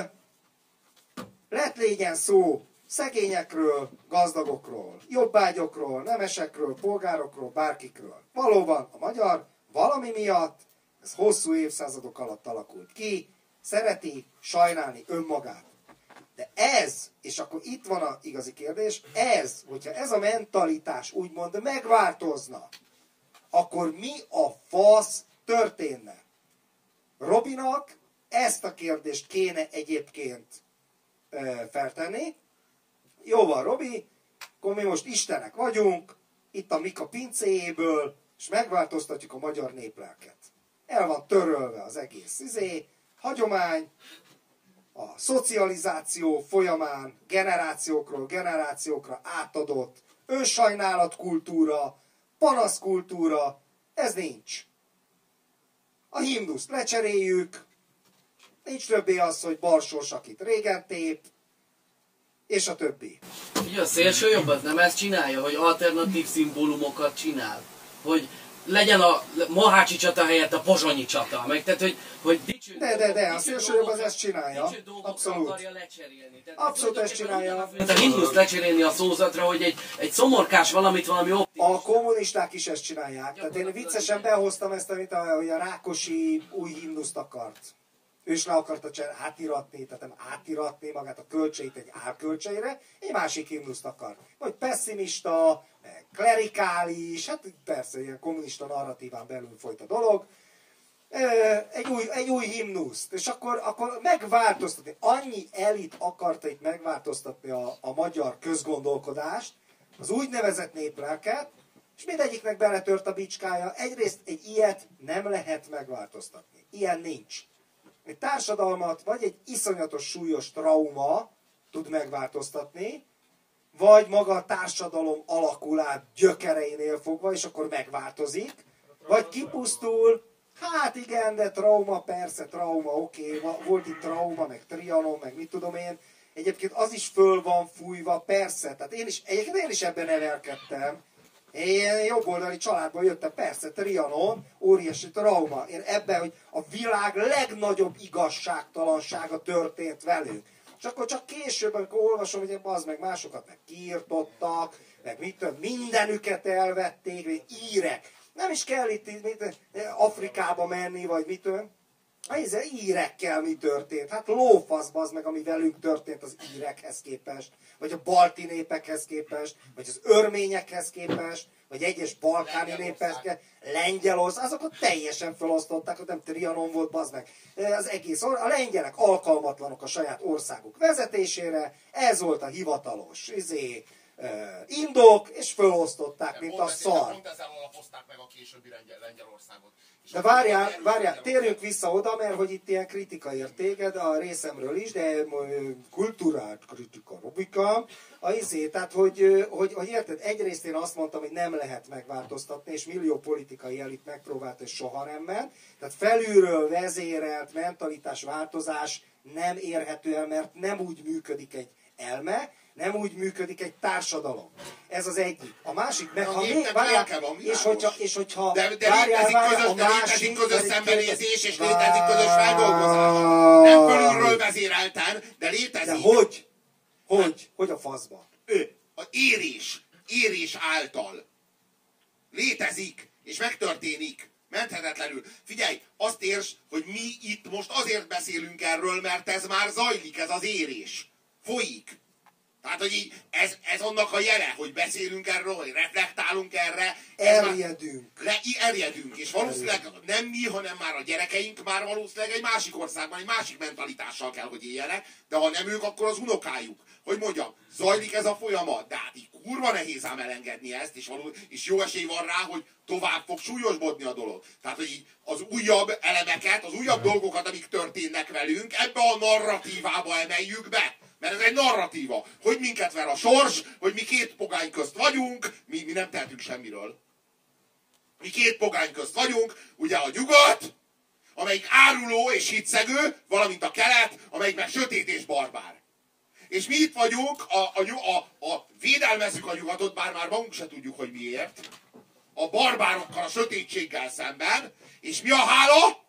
lett légyen szó szegényekről, gazdagokról, jobbágyokról, nemesekről, polgárokról, bárkikről. Valóban a magyar valami miatt, ez hosszú évszázadok alatt alakult ki, szereti sajnálni önmagát. De ez, és akkor itt van a igazi kérdés, ez, hogyha ez a mentalitás úgymond megváltozna, akkor mi a fasz történne? Robinak ezt a kérdést kéne egyébként feltenni. Jó van, Robi, akkor mi most Istenek vagyunk, itt a Mika pincéjéből, és megváltoztatjuk a magyar néplelket. El van törölve az egész izé, hagyomány, a szocializáció folyamán generációkról generációkra átadott önsajnálatkultúra, panaszkultúra, ez nincs. A himnuszt lecseréljük, nincs többé az, hogy barsors, akit régen tép, és a többi. Ugye a szélső jobb az nem ezt csinálja, hogy alternatív szimbólumokat csinál. Hogy legyen a Mohácsi csata helyett a Pozsonyi csata. Meg, tehát, hogy, hogy dicső De, de, de, a szélső jobb az ezt csinálja. Abszolút. Tehát Abszolút ezt csinálja. A himnuszt lecserélni a szózatra, hogy egy, egy szomorkás valamit valami optimista. A kommunisták is ezt csinálják. Tehát én viccesen behoztam ezt, amit a, hogy a Rákosi új himnuszt akart. Ő is le akarta csinálni, átiratni, tehát nem átiratni magát a költségét egy álköltségre, egy másik himnuszt akar. Vagy pessimista, klerikális, hát persze ilyen kommunista narratíván belül folyt a dolog. Egy új, egy új himnuszt, és akkor, akkor megváltoztatni. Annyi elit akarta itt megváltoztatni a, a magyar közgondolkodást, az úgynevezett néplelket, és mindegyiknek beletört a bicskája. Egyrészt egy ilyet nem lehet megváltoztatni. Ilyen nincs. Egy társadalmat vagy egy iszonyatos súlyos trauma tud megváltoztatni, vagy maga a társadalom alakul át gyökereinél fogva, és akkor megváltozik, vagy kipusztul, hát igen, de trauma, persze, trauma, oké, okay, volt itt trauma, meg trianon, meg mit tudom én, egyébként az is föl van fújva, persze, tehát én is, egyébként én is ebben nevelkedtem, én jobboldali családból jöttem, persze, Trianon, óriási trauma. Én ebben, hogy a világ legnagyobb igazságtalansága történt velünk. És akkor csak később, amikor olvasom, hogy az meg másokat meg kiirtottak, meg mit tudom, mindenüket elvették, vagy írek. Nem is kell itt mit, Afrikába menni, vagy mit tudom. Ez írekkel mi történt? Hát lófasz az meg, ami velünk történt az írekhez képest, vagy a balti népekhez képest, vagy az örményekhez képest, vagy egyes balkáni népekhez Lengyelország, azokat teljesen felosztották, hogy nem Trianon volt, bazd meg. Az egész, or- a lengyelek alkalmatlanok a saját országuk vezetésére, ez volt a hivatalos izé, indok, és felosztották, mint a szar. Pont ezzel alapozták meg a későbbi Lengyel, Lengyelországot. De várjál, várjál, térjünk vissza oda, mert hogy itt ilyen kritika ért téged a részemről is, de ö, kulturált kritika, Robika, a izé, tehát hogy, hogy, hogy érted, egyrészt én azt mondtam, hogy nem lehet megváltoztatni, és millió politikai elit megpróbált, és soha nem ment. Tehát felülről vezérelt mentalitás változás nem érhető el, mert nem úgy működik egy elme, nem úgy működik egy társadalom. Ez az egyik. A másik, meg ha még, várjál, és hogyha, és hogyha De, de várjál, létezik várjál, közös, a de létezik közös szembenézés, és létezik közös feldolgozás. Nem fölülről vezérelten, de létezik. De hogy? Hogy? Hogy a faszba? Ő. A érés, érés által. Létezik, és megtörténik. Menthetetlenül. Figyelj, azt érts, hogy mi itt most azért beszélünk erről, mert ez már zajlik, ez az érés. Folyik. Tehát, hogy így, ez, ez annak a jele, hogy beszélünk erről, hogy reflektálunk erre. Erjedünk. le, erjedünk, és valószínűleg nem mi, hanem már a gyerekeink már valószínűleg egy másik országban, egy másik mentalitással kell, hogy éljenek, de ha nem ők, akkor az unokájuk. Hogy mondjam, zajlik ez a folyamat, de hát így kurva nehéz ám elengedni ezt, és, való, és jó esély van rá, hogy tovább fog súlyosbodni a dolog. Tehát, hogy így az újabb elemeket, az újabb dolgokat, amik történnek velünk, ebbe a narratívába emeljük be. Mert ez egy narratíva, hogy minket ver a sors, hogy mi két pogány közt vagyunk, mi, mi nem tehetünk semmiről. Mi két pogány közt vagyunk, ugye a nyugat, amelyik áruló és hitszegő, valamint a kelet, amelyik meg sötét és barbár. És mi itt vagyunk, a, a, a, a védelmezzük a nyugatot, bár már magunk se tudjuk, hogy miért, a barbárokkal, a sötétséggel szemben, és mi a hála?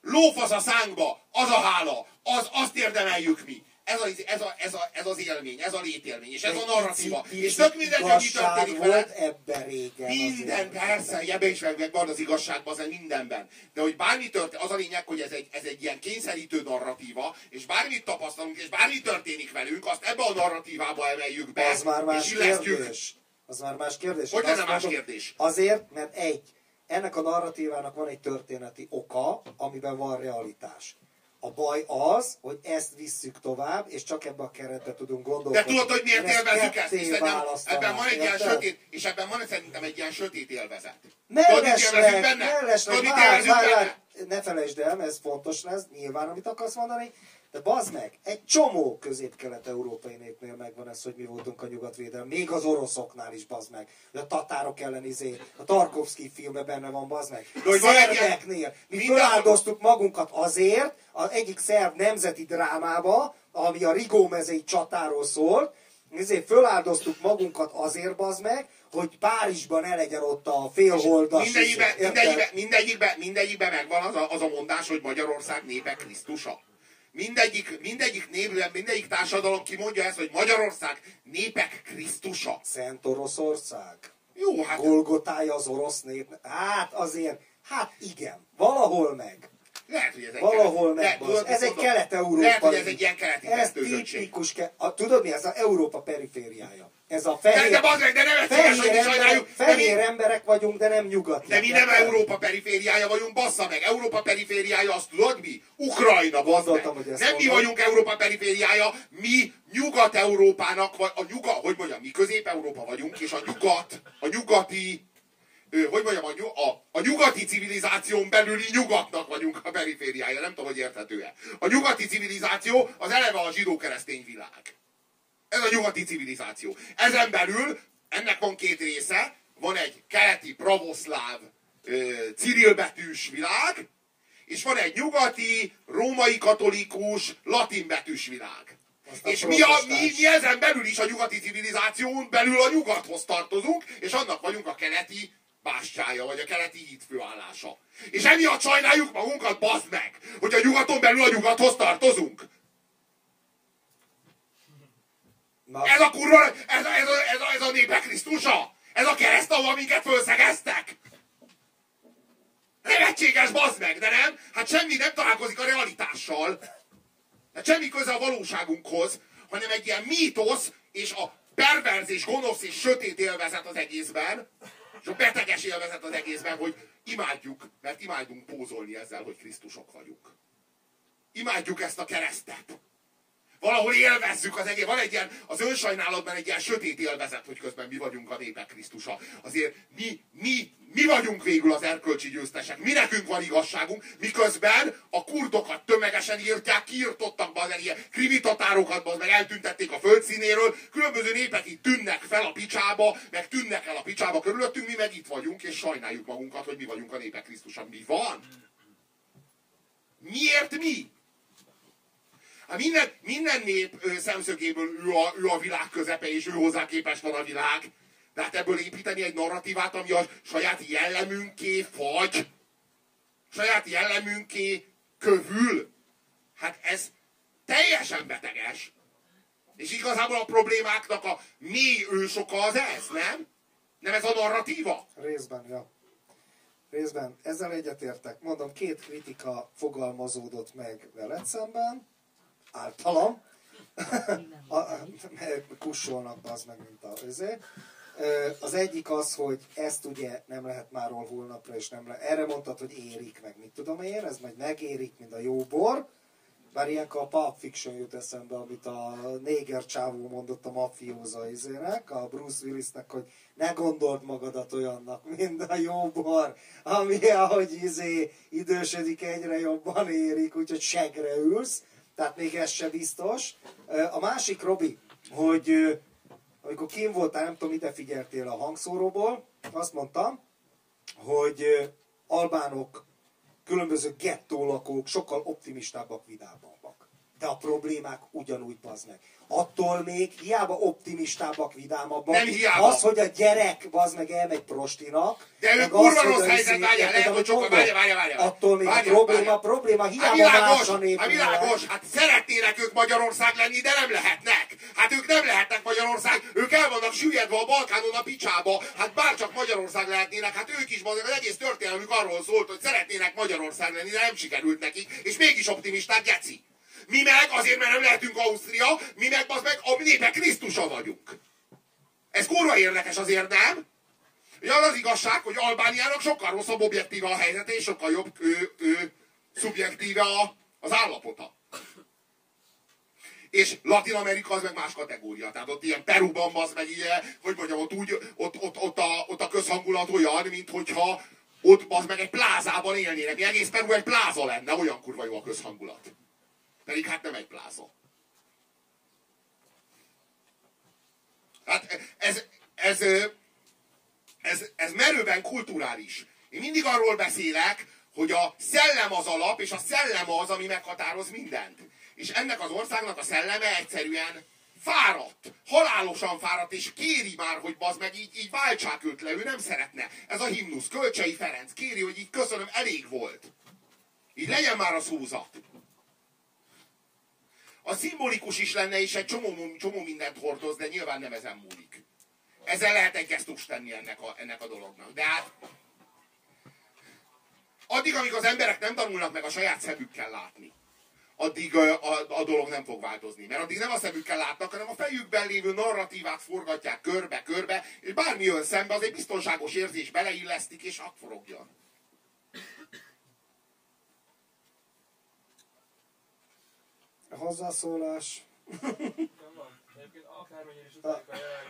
Lófasz a szánkba, az a hála, az, azt érdemeljük mi. Ez, az, ez, a, ez, a, ez az élmény, ez a létélmény, és ez a narratíva. És tök mindegy, hogy mi történik volt ebben régen. Minden, persze, ebben is meg, van az igazságban, az mindenben. De hogy bármi történik, az a lényeg, hogy ez egy, ez egy ilyen kényszerítő narratíva, és bármit tapasztalunk, és bármi történik velünk, azt ebbe a narratívába emeljük be, Az már más és illesztjük. kérdés. Az már más kérdés. Hogy lenne más kérdés? Azért, mert egy, ennek a narratívának van egy történeti oka, amiben van realitás. A baj az, hogy ezt visszük tovább, és csak ebbe a keretbe tudunk De gondolkodni. tudod, hogy miért Én ezt élvezzük ezt? Hiszen nem, ebben van egy ilyen érted? sötét, és ebben van szerintem egy ilyen sötét élvezet. Mellesleg, mellesleg, Tudod, mit élvezünk benne? Ne felejtsd el, ez fontos lesz, nyilván, amit akarsz mondani, de bazd meg, egy csomó közép-kelet-európai népnél megvan ez, hogy mi voltunk a nyugatvédelem, még az oroszoknál is, bazd meg. A tatárok ellen izé, a Tarkovsky filmben benne van, bazd meg. A hogy szerbeknél, mi feláldoztuk magunkat azért, az egyik szerb nemzeti drámába, ami a Rigó mezei csatáról szólt, ezért föláldoztuk magunkat azért, bazd meg, hogy Párizsban ne legyen ott a félholdas. Mindegyikben, érted? mindegyikben, mindegyikben, mindegyikben megvan az a, az a mondás, hogy Magyarország népe Krisztusa. Mindegyik, mindegyik név, mindegyik társadalom kimondja ezt, hogy Magyarország népek Krisztusa. Szent Oroszország. Jó, hát Golgotája az orosz nép. Hát azért, hát igen, valahol meg. lehet, hogy ez egy Valahol meg. Ez egy kelet-európai. Lehet, hogy ez egy ilyen keleti Ez tipikus, ke- a, tudod mi? Ez a Európa perifériája. Ez a De, fehér, de bazd meg, de nem egyszerűen, hogy fehér, mi emberek. De mi, fehér vagyunk, de nem nyugatiak. de mi nem? Európa perifériája vagyunk, bassza meg. Európa perifériája, azt tudod mi? Ukrajna, bazd Gondoltam, meg. hogy Nem mi mondod. vagyunk Európa perifériája, mi Nyugat-Európának, vagy a nyugat, hogy mondjam, mi Közép-Európa vagyunk, és a nyugat, a nyugati, hogy mondjam, a, nyu- a, a nyugati civilizáción belüli nyugatnak vagyunk a perifériája, nem tudom, hogy érthető-e. A nyugati civilizáció az eleve a zsidó-keresztény világ. Ez a nyugati civilizáció. Ezen belül ennek van két része. Van egy keleti pravoszláv cirilbetűs világ, és van egy nyugati, római katolikus, latinbetűs világ. Aztán és mi, a, mi, mi ezen belül is a nyugati civilizáción belül a nyugathoz tartozunk, és annak vagyunk a keleti bástyája, vagy a keleti hídfőállása. És emiatt sajnáljuk magunkat, bazd meg, hogy a nyugaton belül a nyugathoz tartozunk. Na, Ez a kurva, ez a, ez a, ez a, ez a népek Krisztusa? Ez a kereszt, ahol minket fölszegeztek? Nevetséges, bazd meg, de nem? Hát semmi nem találkozik a realitással. Hát semmi köze a valóságunkhoz, hanem egy ilyen mítosz, és a perverz és gonosz és sötét élvezet az egészben, és a beteges élvezet az egészben, hogy imádjuk, mert imádunk pózolni ezzel, hogy Krisztusok vagyunk. Imádjuk ezt a keresztet valahol élvezzük az egész. Van egy ilyen, az önsajnálatban egy ilyen sötét élvezet, hogy közben mi vagyunk a népek Krisztusa. Azért mi, mi, mi vagyunk végül az erkölcsi győztesek. Mi nekünk van igazságunk, miközben a kurdokat tömegesen írtják, kiirtottak be ilyen krimi tatárokat, meg eltüntették a földszínéről, különböző népek itt tűnnek fel a picsába, meg tűnnek el a picsába körülöttünk, mi meg itt vagyunk, és sajnáljuk magunkat, hogy mi vagyunk a népek Krisztusa. Mi van? Miért mi? Hát minden, minden nép szemszögéből ő a, ő a világ közepe, és ő hozzá képes van a világ. De hát ebből építeni egy narratívát, ami a saját jellemünké fagy, saját jellemünké kövül, hát ez teljesen beteges. És igazából a problémáknak a mély ősoka az ez, nem? Nem ez a narratíva? Részben, ja. Részben. Ezzel egyetértek. Mondom, két kritika fogalmazódott meg veled szemben, általam. a- kussolnak az meg, mint a özé. Az egyik az, hogy ezt ugye nem lehet már holnapra, és nem lehet. Erre mondtad, hogy érik meg, mit tudom én, ez majd megérik, mint a jó bor. Bár ilyenkor a Pulp Fiction jut eszembe, amit a néger csávó mondott a mafióza izének, a Bruce Willisnek, hogy ne gondold magadat olyannak, mint a jó bor, ami ahogy izé idősödik egyre jobban érik, úgyhogy segre ülsz, tehát még ez se biztos. A másik, Robi, hogy amikor kim voltál, nem tudom, ide figyeltél a hangszóróból, azt mondtam, hogy albánok, különböző gettólakók sokkal optimistábbak, vidámabbak. De a problémák ugyanúgy bazd meg. Attól még hiába optimistábbak, vidámabbak. Nem hiába. Az, hogy a gyerek bazd meg elmegy prostinak. De ő kurva rossz a helyzet, várjál, lehet, hogy mondok? várjál, várjál, várjál. Attól még Várjál, a probléma, várjál. probléma, hiába világos, másan hát épül világos, hát szeretnének ők Magyarország lenni, de nem lehetnek. Hát ők nem lehetnek Magyarország, ők el vannak süllyedve a Balkánon a picsába, hát bárcsak Magyarország lehetnének, hát ők is, az egész történelmük arról szólt, hogy szeretnének Magyarország lenni, de nem sikerült nekik, és mégis optimisták, geci. Mi meg azért, mert nem lehetünk Ausztria, mi meg az meg a népe Krisztusa vagyunk. Ez kurva érdekes azért, nem? Az az igazság, hogy Albániának sokkal rosszabb objektíve a helyzete, és sokkal jobb ő, ő, szubjektíve a, az állapota. És Latin Amerika az meg más kategória. Tehát ott ilyen Peruban az meg ilyen, hogy mondjam, ott, úgy, ott, ott, ott, a, ott a közhangulat olyan, mint hogyha ott az meg egy plázában élnének. Mi egész Peru egy pláza lenne, olyan kurva jó a közhangulat. Pedig hát nem egy pláza. Hát ez, ez, ez, ez merőben kulturális. Én mindig arról beszélek, hogy a szellem az alap, és a szellem az, ami meghatároz mindent. És ennek az országnak a szelleme egyszerűen fáradt, halálosan fáradt, és kéri már, hogy bazd meg, így, így váltsák őt le, ő nem szeretne. Ez a himnusz, Kölcsei Ferenc kéri, hogy így köszönöm, elég volt. Így legyen már a szózat. A szimbolikus is lenne, és egy csomó, csomó mindent hordoz, de nyilván nem ezen múlik. Ezzel lehet egy gesztust tenni ennek a, ennek a dolognak. De hát addig, amíg az emberek nem tanulnak meg a saját szemükkel látni, addig a, a, a dolog nem fog változni. Mert addig nem a szemükkel látnak, hanem a fejükben lévő narratívát forgatják körbe-körbe, és bármi jön szembe, az egy biztonságos érzés beleillesztik, és forogjon. Hozzászólás. Nem van. Egyébként akármennyire is utalik a jelenlegi,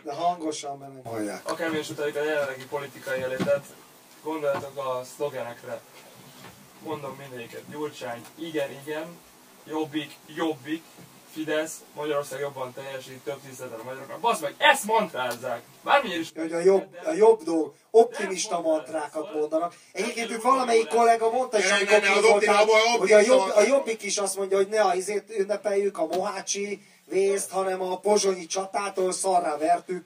De hangosan, mert nem hallják. akármennyire is utalik a jelenlegi politikai életet, gondoljatok a szlogenekre. Mondom mindegyiket. Gyurcsány, igen, igen. Jobbik, jobbik. Fidesz, Magyarország jobban teljesít, több tízezer a magyaroknak. Bazd meg, ezt mantrázzák! Bármennyire is... hogy a jobb, a jobb dolg, optimista mantrákat mondanak. Egyébként ők valamelyik kollega mondta is, amikor ne, ne, az kint voltál, optimista- hogy a, jobb, a jobbik is azt mondja, hogy ne a izét ünnepeljük, a mohácsi vészt, hanem a pozsonyi csatától szarrá vertük.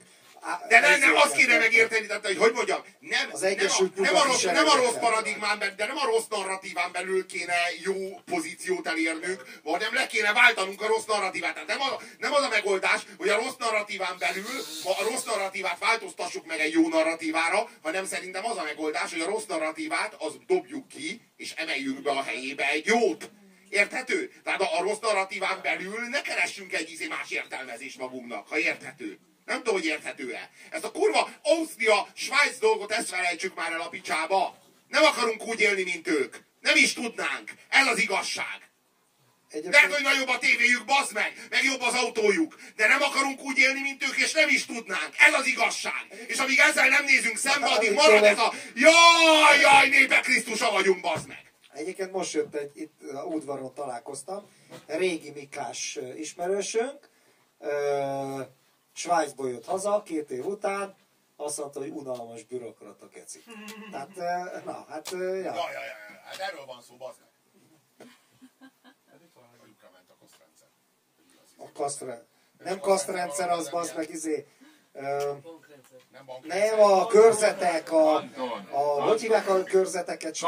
De nem, nem, azt kéne megérteni, tehát, hogy hogy mondjam, nem, Az nem, a, nem, a rossz, nem a rossz paradigmán belül, de nem a rossz narratíván belül kéne jó pozíciót elérnünk, hanem le kéne váltanunk a rossz narratívát. Tehát nem, a, nem az a megoldás, hogy a rossz narratíván belül a rossz narratívát változtassuk meg egy jó narratívára, hanem szerintem az a megoldás, hogy a rossz narratívát az dobjuk ki, és emeljünk be a helyébe egy jót. Érthető? Tehát a, a rossz narratíván belül ne keressünk egy izé más értelmezést magunknak, ha érthető. Nem tudom, hogy érthető-e. Ezt a kurva Ausztria, Svájc dolgot ezt felejtsük már el a picsába. Nem akarunk úgy élni, mint ők. Nem is tudnánk. Ez az igazság. Lehet, Egyébként hogy nagyobb a tévéjük, bazd meg, meg jobb az autójuk, de nem akarunk úgy élni, mint ők, és nem is tudnánk. Ez az igazság. És amíg ezzel nem nézünk szembe, addig marad ez a jaj, jaj, népe Krisztusa vagyunk, bazd meg. Egyébként most jött egy, itt a udvaron találkoztam, régi Mikás ö, ismerősünk, Svájcból jött haza két év után, azt mondta, hogy unalmas bürokrata keci. Tehát, ö, na, hát, ö, ja. Jaj, jaj, jaj, hát erről van szó, bazd meg. Ment a kosztrendszer. A kasztre. Nem kasztrendszer, az az meg izé. Bankrendszer. Nem nem a körzetek, a, a hogy hívják a körzeteket?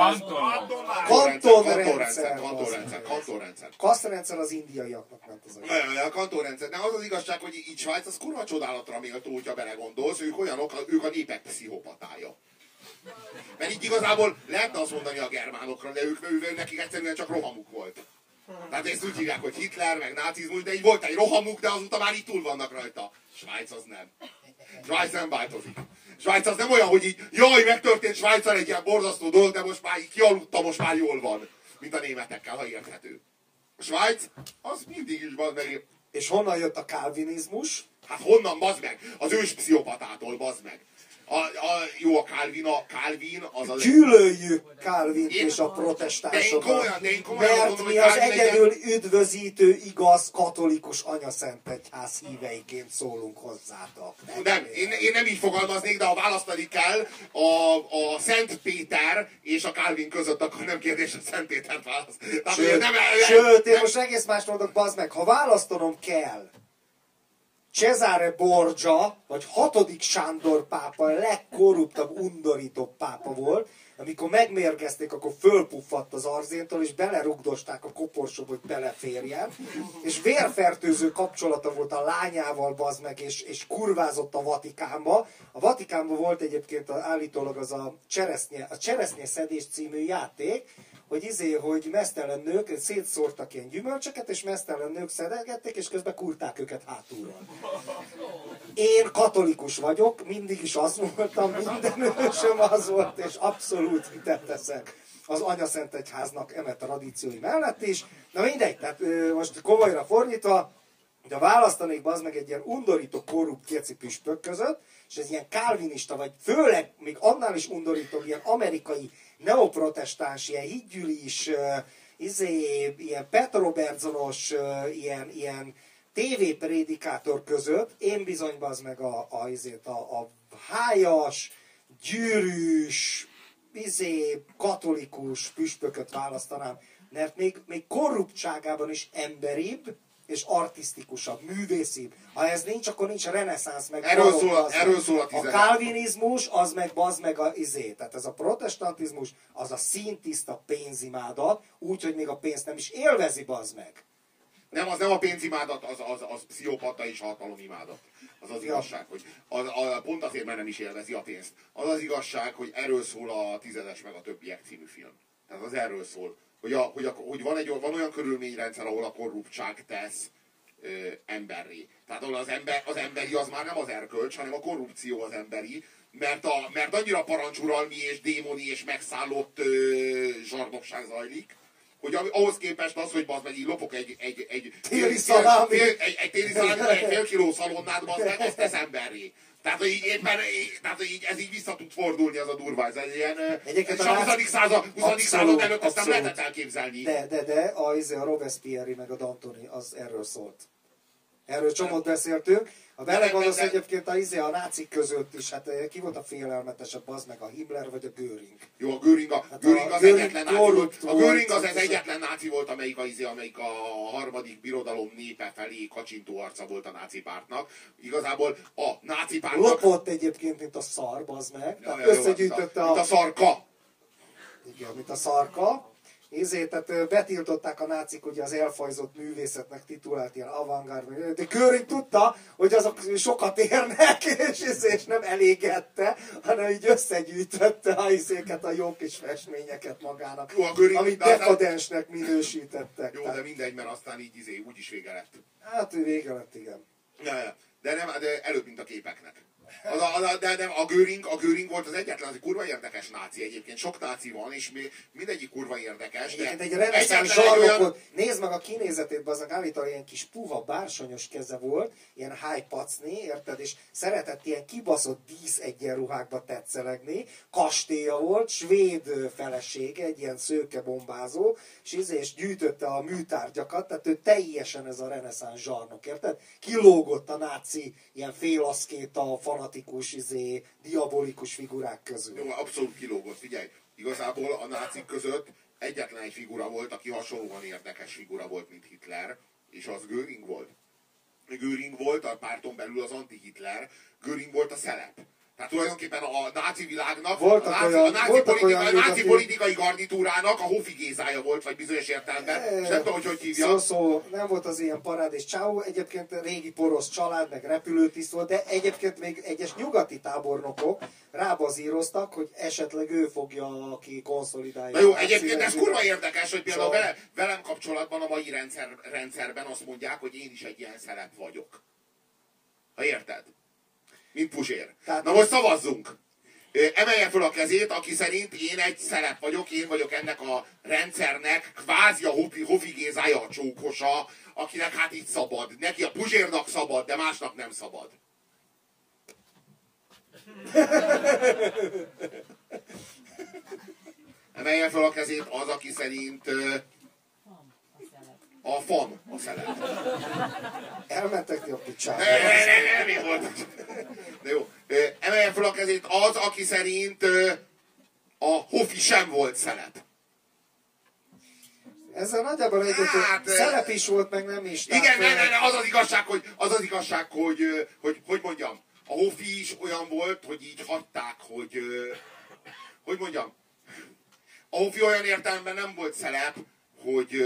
Kantonrendszer, Kantonrendszer, kantonrendszer. Kasztrendszer az indiaiaknak ment az a Nagyon, A kantonrendszer. De az az igazság, hogy így Svájc az kurva csodálatra méltó, hogyha belegondolsz, ők olyanok, ők a népek pszichopatája. Mert így igazából lehetne azt mondani a germánokra, de ők, ők nekik egyszerűen csak rohamuk volt. Tehát ezt úgy hívják, hogy Hitler, meg nácizmus, de így volt egy rohamuk, de azóta már így túl vannak rajta. Svájc az nem. Svájc nem változik. Svájc az nem olyan, hogy így, jaj, megtörtént Svájccal egy ilyen borzasztó dolog, de most már így kialudta, most már jól van. Mint a németekkel, ha érthető. A Svájc, az mindig is van meg. És honnan jött a kálvinizmus? Hát honnan, bazd meg? Az ős pszichopatától, bazd meg. A, a, jó, a Calvin, a Calvin az az... Gyűlöljük Calvint Én- és a protestánsokat. Mert mi az Calvin egyedül üdvözítő, igaz, katolikus anyaszentegyház híveiként szólunk hozzátok. Nem, én, én nem így fogalmaznék, de ha választani kell a, a Szent Péter és a Calvin között, akkor nem kérdés a Szent Pétert választ. Sőt, nem, nem, sőt, én nem- most egész más mondok, bazd meg, ha választanom kell, Cesare Borgia, vagy hatodik Sándor pápa, a legkorruptabb, undorítóbb pápa volt, amikor megmérgezték, akkor fölpuffadt az arzéntól, és belerugdosták a koporsóba, hogy beleférjen, és vérfertőző kapcsolata volt a lányával, bazd meg, és, és kurvázott a Vatikánba. A Vatikánban volt egyébként állítólag az a cseresznye, a cseresznye szedés című játék, hogy izé, hogy mesztelen nők szétszórtak ilyen gyümölcsöket, és mesztelen nők szedelgették, és közben kurták őket hátulról. Én katolikus vagyok, mindig is az voltam, minden ősöm az volt, és abszolút hitet teszek az anyaszentegyháznak eme tradíciói mellett is. Na mindegy, tehát most komolyra fordítva, de választanék az meg egy ilyen undorító, korrupt keci püspök között, és ez ilyen kálvinista, vagy főleg még annál is undorítóbb, ilyen amerikai neoprotestáns, ilyen hídgyűlis, izé, ilyen Pet Robertsonos, ilyen, ilyen tévéprédikátor között, én bizony az meg a, a, izét, a, a hájas, gyűrűs, izé, katolikus püspököt választanám, mert még, még korruptságában is emberibb, és artisztikusabb, művészibb. Ha ez nincs, akkor nincs reneszánsz, meg Erről barokk, szól az erről szól a A kálvinizmus, az meg az meg a izé. Tehát ez a protestantizmus, az a színtiszta pénzimádat, úgy, hogy még a pénzt nem is élvezi, bazd meg. Nem, az nem a pénzimádat, az, az, az pszichopata és hatalomimádat. Az az igazság, hogy az, a, pont azért, mert nem is élvezi a pénzt. Az az igazság, hogy erről szól a Tizedes meg a többiek című film. Tehát az erről szól, hogy, a, hogy, a, hogy van, egy, van olyan körülményrendszer, ahol a korruptság tesz ö, emberré. Tehát ahol az, ember, az emberi az már nem az erkölcs, hanem a korrupció az emberi, mert, a, mert annyira parancsuralmi és démoni és megszállott ö, zsarnokság zajlik, hogy ahhoz képest az, hogy bazd meg így lopok egy, egy, egy, Téli szalámi. fél, egy, egy téli szalámi, egy fél kiló szalonnát, bazd meg, azt tesz emberré. Tehát, hogy így éppen, így- tehát, hogy így, ez így vissza tud fordulni az a durva, ez egy ilyen, ö, Egyébként és a a 20. náci- század, 20. Abszolút, század előtt azt nem lehetett elképzelni. De, de, de, a, izé, a Robespierre meg a Dantoni, az erről szólt. Erről csomót beszéltünk. Ha belegondolsz de- de- egyébként a, izé, a nácik között is, hát eh, ki volt a félelmetesebb, az meg a Himmler vagy a Göring? Jó, a Göring, a, Hát Göring a az Göring egyetlen náci volt. A Göring az az egyetlen náci volt, amelyik a, izé, amelyik a harmadik birodalom népe felé kacsintó arca volt a náci pártnak. Igazából a náci pártnak... Lopott egyébként, mint a szar, az meg. Ja, Tehát ja, összegyűjtötte Mint a a, szarka. igen, mint a szarka. Izé, tehát betiltották a nácik ugye az elfajzott művészetnek titulált ilyen avantgárd, de Göring tudta, hogy azok sokat érnek, és, izé, és nem elégette, hanem így összegyűjtötte a izéket, a jó kis festményeket magának, Jó, a Göring- amit de aztán- dekadensnek minősítettek. Jó, Tehát, de mindegy, mert aztán így izé, úgyis vége lett. Hát ő vége lett, igen. Ja. De nem, de előbb, mint a képeknek. Az a, az a, de nem, a Göring, a Göring volt az egyetlen, az egy kurva érdekes náci egyébként. Sok náci van, és mi, mindegyik kurva érdekes. De Egyébként egy reneszánsz egy olyan- zsarnokot, nézd meg a kinézetét, aznak állítólag ilyen kis puha, bársonyos keze volt, ilyen hájpacni, érted? És szeretett ilyen kibaszott dísz egyenruhákba tetszelegni, kastélya volt, svéd felesége, egy ilyen szőke bombázó, és, izé, és gyűjtötte a műtárgyakat, tehát ő teljesen ez a reneszánsz zsarnok, érted? Kilógott a náci ilyen félaszkéta, fanatikus, izé, diabolikus figurák közül. Jó, abszolút kilógott, figyelj. Igazából a nácik között egyetlen egy figura volt, aki hasonlóan érdekes figura volt, mint Hitler, és az Göring volt. Göring volt a párton belül az anti-Hitler, Göring volt a szelep. Tehát tulajdonképpen a náci világnak, Voltak a náci, olyan- a náci, voltak politika, olyan a náci politikai garnitúrának a Hofi Gézája volt, vagy bizonyos értelemben, és nem tudom, hogy hogy hívja. Szó, szó, nem volt az ilyen parád és csáó, egyébként régi porosz család, meg repülőtiszt volt, de egyébként még egyes nyugati tábornokok rábazíroztak, hogy esetleg ő fogja ki konszolidálni. Na jó, egyébként ez kurva érdekes, hogy például Szóval- vele, velem kapcsolatban a mai rendszer, rendszerben azt mondják, hogy én is egy ilyen szelep vagyok. Ha érted? Mint Puzsér. Tehát- Na most szavazzunk! Emelje fel a kezét, aki szerint én egy szelep vagyok, én vagyok ennek a rendszernek, kvázi a Hofi, Hofi Gézája a csókosa, akinek hát így szabad. Neki a Puzsérnak szabad, de másnak nem szabad. Emelje fel a kezét az, aki szerint a fan a szelet. Elmentek ti a picsába. ne, ne, nem én voltam. De jó. Emelje fel a kezét az, aki szerint a Hofi sem volt szelet. Ezzel nagyjából egyetlen Hát, szerep is volt, meg nem is. tehát, Igen, ne, eh, ne, ne, az az igazság, hogy, az az igazság, hogy, hogy, hogy mondjam, a Hofi is olyan volt, hogy így hagyták, hogy, hogy mondjam, a Hofi olyan értelemben nem volt szelep, hogy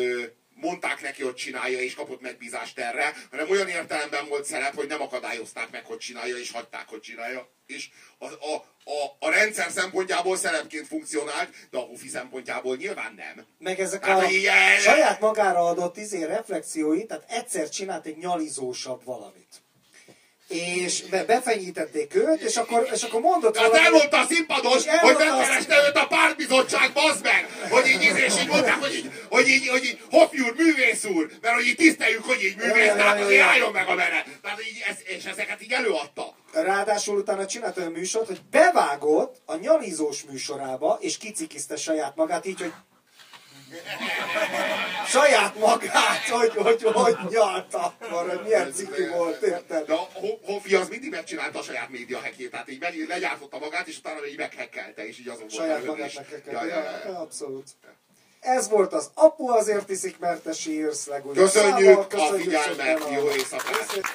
mondták neki, hogy csinálja, és kapott megbízást erre, hanem olyan értelemben volt szelep, hogy nem akadályozták meg, hogy csinálja, és hagyták, hogy csinálja. És a, a, a, a rendszer szempontjából szelepként funkcionált, de a Hofi szempontjából nyilván nem. Meg ezek Hát, a ilyen- saját magára adott izé reflexiói, tehát egyszer csinált egy nyalizósabb valamit. És be, befenyítették őt, és akkor, és akkor mondott Tehát elmondta a színpadon, És hogy elmondta azt- megkereste őt a pártbizottság, bazd meg! Hogy így, így és így mondták, hogy így, hogy így, hogy így Hofi úr, művész úr, mert hogy így tiszteljük, hogy így művész, Ja, tehát ja, ja. álljon meg a mene. Tehát így, ez, és ezeket így előadta. Ráadásul utána csinált olyan műsort, hogy bevágott a nyalizós műsorába, és kicikizte saját magát, így, hogy saját magát, hogy, hogy, hogy nyalta hogy milyen ciki volt, érted? De a Ho- Hofi az mindig megcsinálta a saját média hekét, tehát így meg, legyártotta magát, és utána így meghekkelte, és így azon volt. Saját magát és- meg Ja, ja, ja. Abszolút. Ez volt az Apu azért iszik, mert te sírsz legújabb Köszönjük száma. a Köszönjük figyelmet, jó éjszakát! Köszönjük.